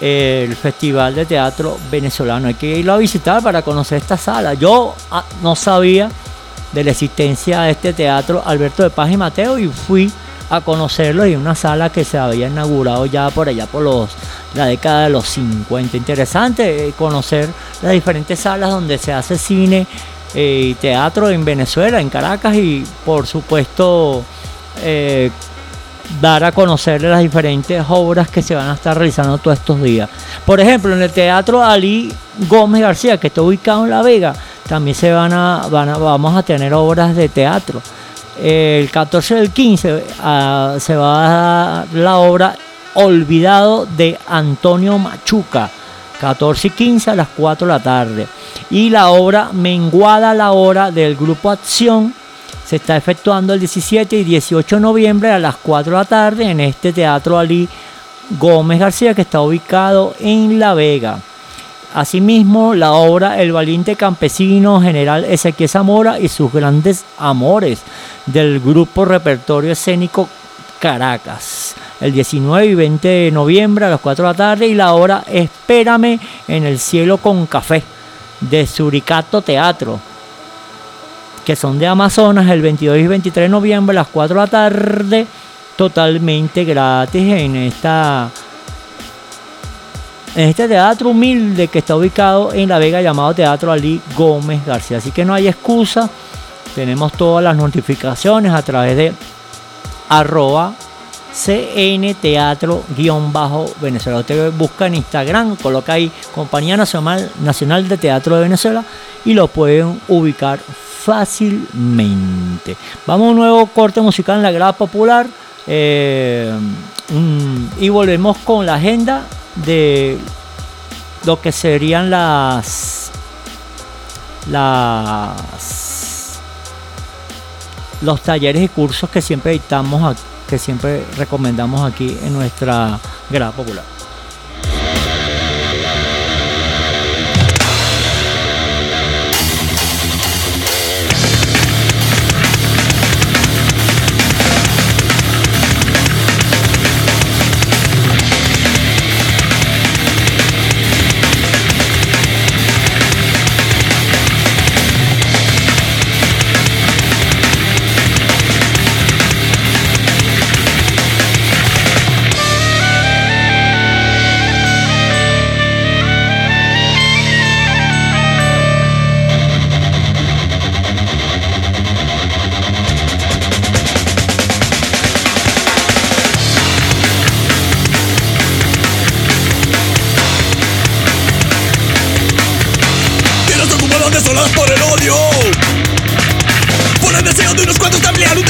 Speaker 4: el Festival de Teatro Venezolano. Hay que irlo a visitar para conocer esta sala. Yo ah, no sabía de la existencia de este teatro Alberto de Paz y Mateo y fui a conocerlo y una sala que se había inaugurado ya por allá por los la década de los 50. Interesante eh, conocer las diferentes salas donde se hace cine eh, y teatro en Venezuela, en Caracas y por supuesto eh, dar a conocer las diferentes obras que se van a estar realizando todos estos días. Por ejemplo, en el Teatro Ali Gómez García, que está ubicado en La Vega, también se van a, vamos a tener obras de teatro. El 14 del 15 ah, se va a dar la obra Olvidado de Antonio Machuca, 14 y 15 a las 4 de la tarde. Y la obra Menguada la hora del Grupo Acción se está efectuando el 17 y 18 de noviembre a las 4 de la tarde en este Teatro Ali Gómez García que está ubicado en La Vega. Asimismo, la obra El valiente campesino general Ezequiel Zamora y sus grandes amores del grupo repertorio escénico Caracas. El 19 y 20 de noviembre a las 4 de la tarde y la obra Espérame en el cielo con café de Suricato Teatro que son de Amazonas, el 22 y 23 de noviembre a las 4 de la tarde, totalmente gratis en esta en este teatro humilde que está ubicado en La Vega llamado Teatro Ali Gómez García. Así que no hay excusa. Tenemos todas las notificaciones a través de arroba CN Teatro-Venezuela. Usted busca en Instagram, coloca ahí Compañía Nacional, Nacional de Teatro de Venezuela y lo pueden ubicar fácilmente. Vamos a un nuevo corte musical en la grada popular eh, y volvemos con la agenda de lo que serían las las los talleres y cursos que siempre dictamos que siempre recomendamos aquí en nuestra grada popular.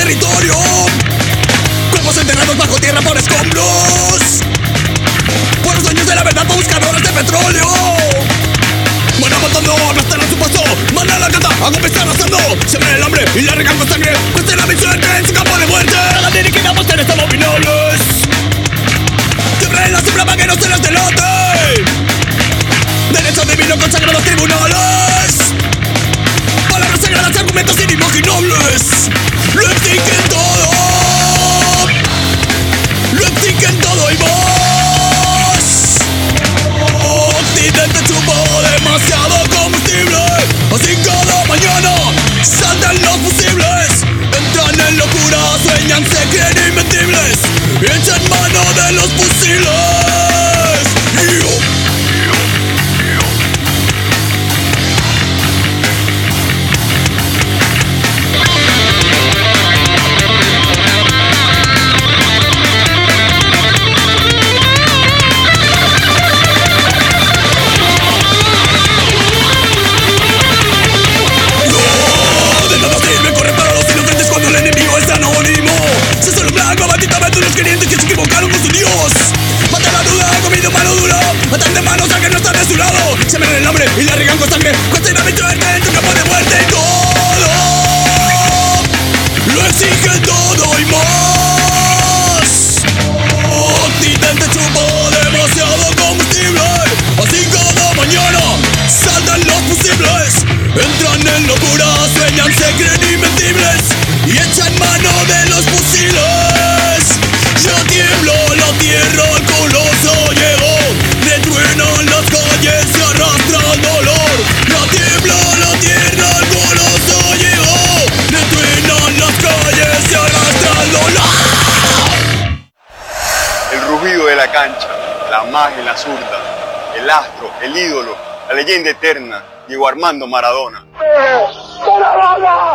Speaker 12: Territorio. Cuerpos enterrados bajo tierra por escombros. Por los dueños de la verdad, por buscadores de petróleo. Van matando, arrastran su paso. Manda la cata, hago pesar arrasando. Siembra el hambre y la regan con sangre. Cuestiona mi suerte en su campo de muerte. La dirigida ser estamos abominables. Siempre en la sombra para que no se les delate. Derecho divino con sagrados tribunales. Palabras sagradas, argumentos inimaginables. Lo exigen todo. Lo exigen todo y más. Occidente chupó demasiado combustible. Así cada mañana saltan los fusibles. Entran en locura, sueñan, se creen invencibles. Echan mano de los fusiles.
Speaker 13: Zurda, el astro, el ídolo, la leyenda eterna, Diego Armando Maradona.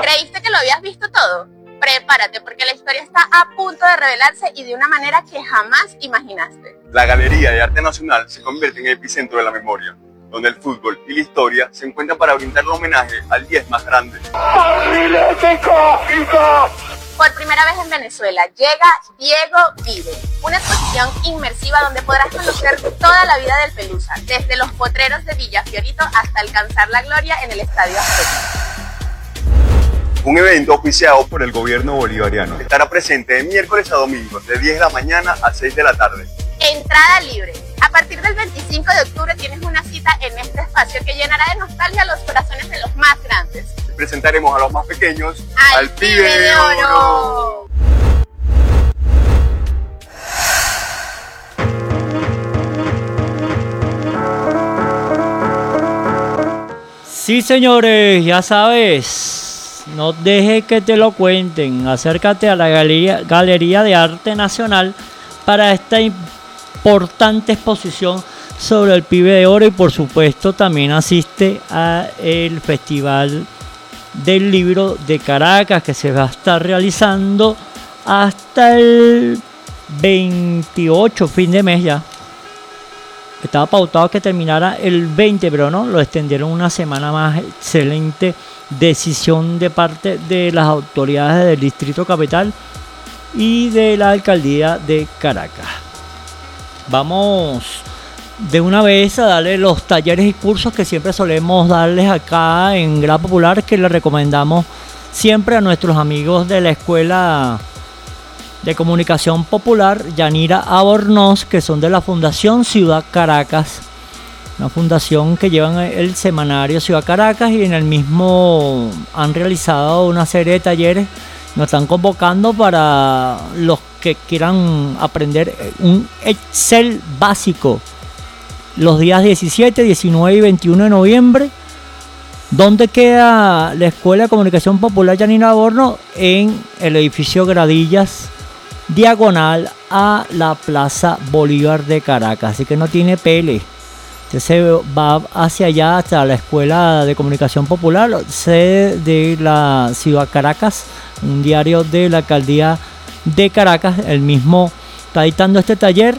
Speaker 14: ¿Creíste que lo habías visto todo? Prepárate porque la historia está a punto de revelarse y de una manera que jamás imaginaste.
Speaker 13: La Galería de Arte Nacional se convierte en el epicentro de la memoria, donde el fútbol y la historia se encuentran para brindarle homenaje al 10 más grande.
Speaker 14: Por primera vez en Venezuela llega Diego Vive, una exposición inmersiva donde podrás conocer toda la vida del Pelusa, desde los potreros de Villa Fiorito hasta alcanzar la gloria en el Estadio Azteca.
Speaker 13: Un evento oficiado por el gobierno bolivariano. Estará presente de miércoles a domingo, de 10 de la mañana a 6 de la tarde.
Speaker 14: Entrada libre. A partir del 25 de octubre tienes una cita en este espacio que llenará de nostalgia los corazones de los más grandes.
Speaker 13: Presentaremos a los más pequeños
Speaker 14: Al pibe de oro.
Speaker 4: Sí, señores, ya sabes, no dejes que te lo cuenten. Acércate a la Galería, Galería de Arte Nacional para esta importante exposición sobre el pibe de oro y por supuesto también asiste a el Festival del Libro de Caracas que se va a estar realizando hasta el 28 fin de mes ya. Estaba pautado que terminara el 20, pero no, lo extendieron una semana más. Excelente decisión de parte de las autoridades del Distrito Capital y de la Alcaldía de Caracas. Vamos de una vez a darle los talleres y cursos que siempre solemos darles acá en Gran Popular, que le recomendamos siempre a nuestros amigos de la Escuela de Comunicación Popular, Yanira Abornoz, que son de la Fundación Ciudad Caracas, una fundación que llevan el semanario Ciudad Caracas y en el mismo han realizado una serie de talleres. Nos están convocando para los que quieran aprender un Excel básico los días 17, 19 y 21 de noviembre. ¿Dónde queda la Escuela de Comunicación Popular Yanina Aborno? En el edificio Gradillas diagonal a la Plaza Bolívar de Caracas. Así que no tiene pele. Usted se va hacia allá, hasta la Escuela de Comunicación Popular, sede de la Ciudad Caracas, un diario de la Alcaldía de Caracas. El mismo está dictando este taller.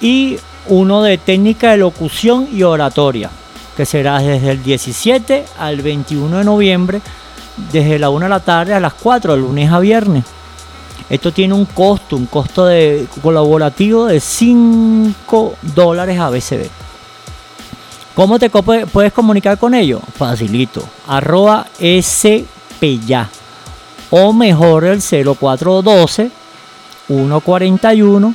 Speaker 4: Y uno de técnica de locución y oratoria. que será desde el 17 al 21 de noviembre, desde la 1 de la tarde a las 4, de lunes a viernes. Esto tiene un costo, un costo de colaborativo de 5 dólares a BCB. ¿Cómo te puedes comunicar con ellos? Facilito. SPYA. O mejor el 0412 141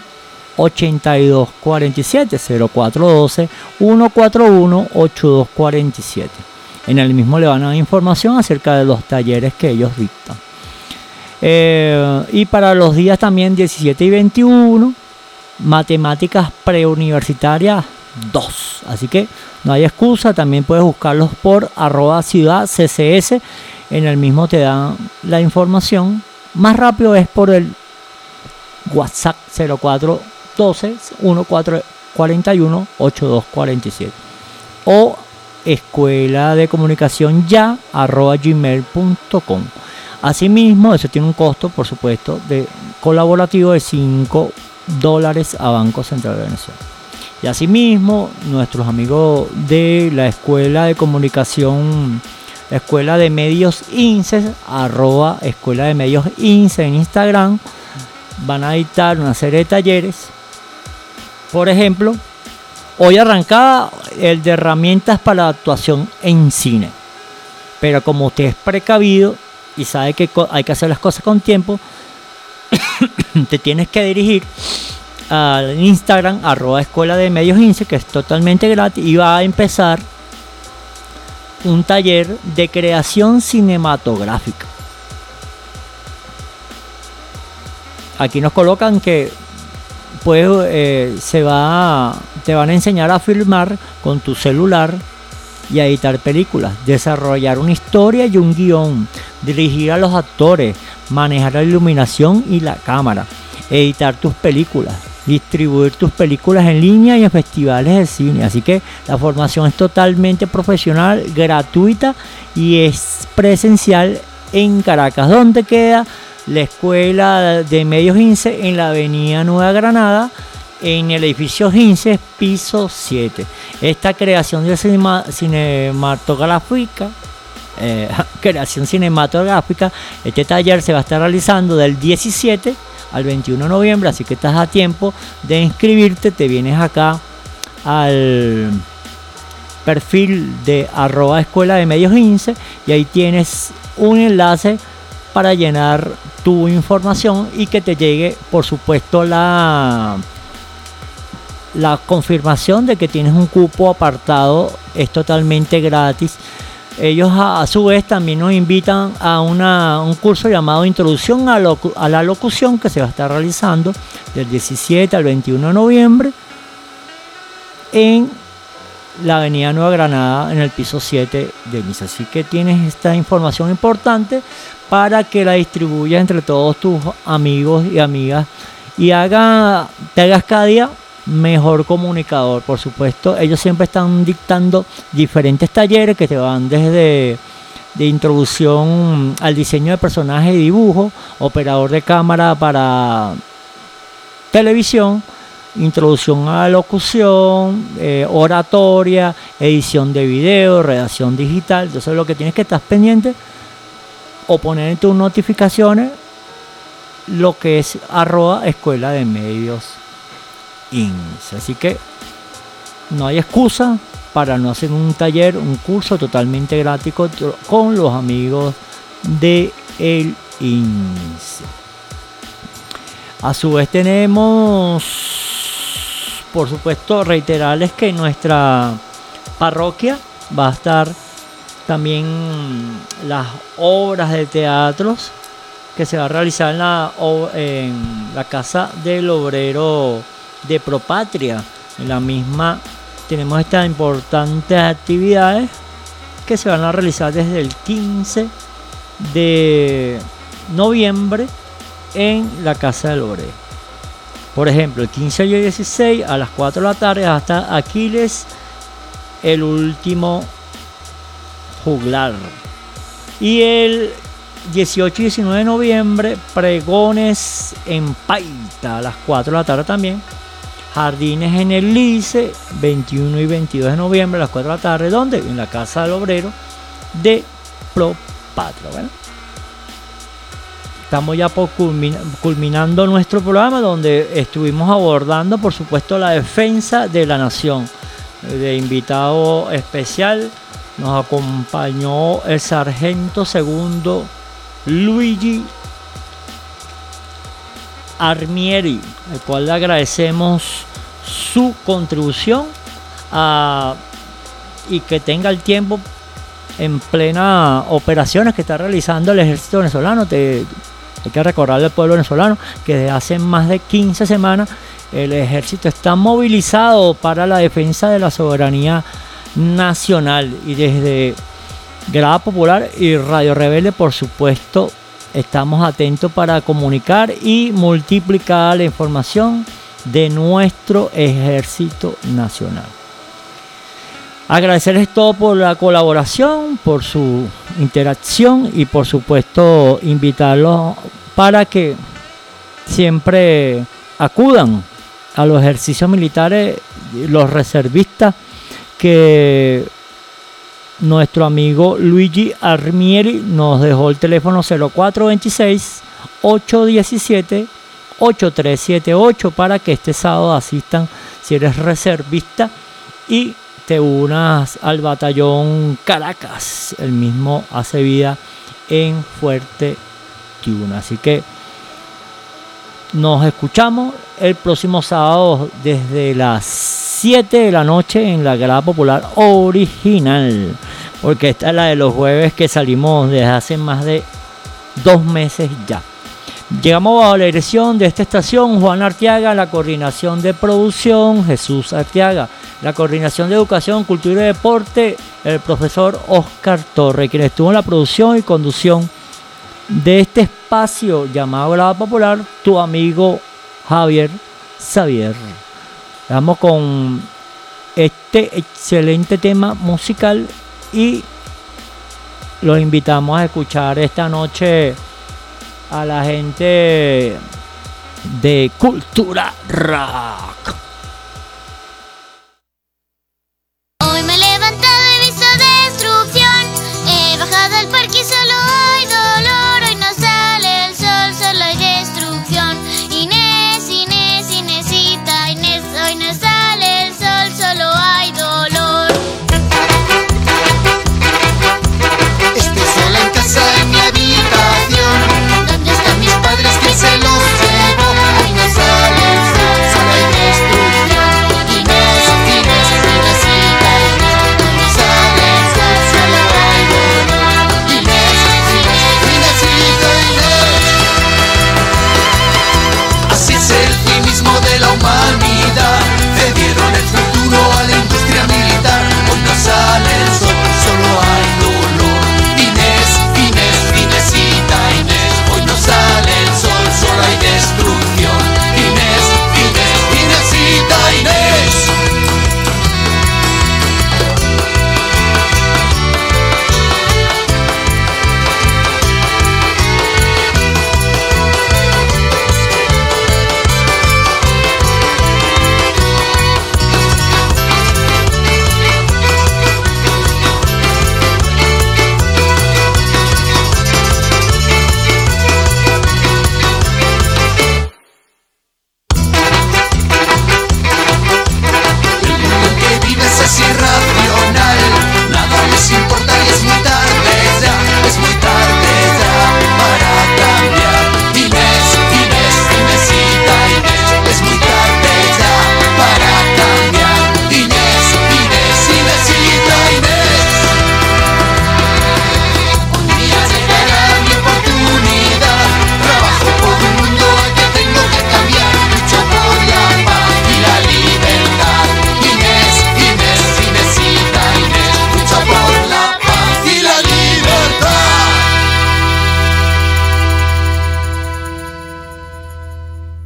Speaker 4: 8247 0412 141 8247. En el mismo le van a dar información acerca de los talleres que ellos dictan. Eh, y para los días también 17 y 21, matemáticas preuniversitarias 2. Así que no hay excusa, también puedes buscarlos por arroba ciudad CCS. En el mismo te dan la información. Más rápido es por el WhatsApp 0412 1441 8247 o escuela de comunicación ya arroba gmail.com asimismo eso tiene un costo por supuesto de colaborativo de 5 dólares a Banco Central de Venezuela. Y asimismo nuestros amigos de la escuela de comunicación la escuela de medios INSE arroba escuela de medios INSE en Instagram van a dictar una serie de talleres. Por ejemplo, hoy arrancaba el de herramientas para la actuación en cine. Pero como usted es precavido y sabe que hay que hacer las cosas con tiempo, te tienes que dirigir al Instagram arroba escuela de medios INSE, que es totalmente gratis, y va a empezar un taller de creación cinematográfica. aquí nos colocan que pues, eh, se va, te van a enseñar a filmar con tu celular y a editar películas, desarrollar una historia y un guion, dirigir a los actores, manejar la iluminación y la cámara, editar tus películas, distribuir tus películas en línea y en festivales de cine. Así que la formación es totalmente profesional, gratuita y es presencial en Caracas, donde queda la Escuela de Medios INSE en la Avenida Nueva Granada, en el edificio INSE, piso 7. Esta creación de cinema- cinematográfica, eh, creación cinematográfica, este taller se va a estar realizando del 17 al 21 de noviembre, así que estás a tiempo de inscribirte, te vienes acá al perfil de arroba escuela de medios INSE y ahí tienes un enlace para llenar tu información y que te llegue por supuesto la la confirmación de que tienes un cupo apartado es totalmente gratis ellos a, su vez también nos invitan a una- un curso llamado Introducción a la Locución que se va a estar realizando del 17 al 21 de noviembre en la Avenida Nueva Granada en el piso 7 de Misa. Así que tienes esta información importante para que la distribuyas entre todos tus amigos y amigas y haga, te hagas cada día mejor comunicador. Por supuesto, ellos siempre están dictando diferentes talleres que te van desde de introducción al diseño de personajes y dibujo, operador de cámara para televisión, introducción a locución, eh, oratoria, edición de video, redacción digital. Entonces lo que tienes que estar pendiente o poner en tus notificaciones lo que es arroba escuela de medios INS. Así que no hay excusa para no hacer un taller, un curso totalmente gratis con, los amigos de el INSE. A su vez tenemos, por supuesto, reiterarles que nuestra parroquia va a estar también las obras de teatros que se va a realizar en la, en la casa del obrero de Propatria. En la misma tenemos estas importantes actividades que se van a realizar desde el 15 de noviembre en la Casa del Obrero. Por ejemplo, el 15 y el 16 a las 4 de la tarde hasta Aquiles, el último juglar. Y el 18 y 19 de noviembre, pregones en Paita a las 4 de la tarde también. Jardines en el Lice, 21 y 22 de noviembre a las 4 de la tarde, donde en la Casa del Obrero de Pro Patria. Bueno, estamos ya por culmina- culminando nuestro programa donde estuvimos abordando, por supuesto, la defensa de la nación. De invitado especial nos acompañó el sargento segundo Luigi Armieri, al cual le agradecemos su contribución a- y que tenga el tiempo en plena operaciones que está realizando el ejército venezolano. Hay que recordarle al pueblo venezolano que desde hace más de 15 semanas el ejército está movilizado para la defensa de la soberanía nacional y desde Grada Popular y Radio Rebelde, por supuesto, estamos atentos para comunicar y multiplicar la información de nuestro ejército nacional. Agradecerles todo por la colaboración, por su interacción y por supuesto invitarlos para que siempre acudan a los ejercicios militares, los reservistas que nuestro amigo Luigi Armieri nos dejó el teléfono 0426 817 8378 para que este sábado asistan si eres reservista y te unas al batallón Caracas. El mismo hace vida en Fuerte Tiuna. Así que nos escuchamos el próximo sábado desde las 7 de la noche en la grada popular original. Porque esta es la de los jueves que salimos desde hace más de dos meses ya. Llegamos a la dirección de esta estación, Juan Arteaga, la coordinación de producción, Jesús Arteaga, la coordinación de educación, cultura y deporte, el profesor Oscar Torre, quien estuvo en la producción y conducción de este espacio llamado Grada Popular, tu amigo Javier Xavier. Vamos con este excelente tema musical y los invitamos a escuchar esta noche a la gente de Cultura Rock.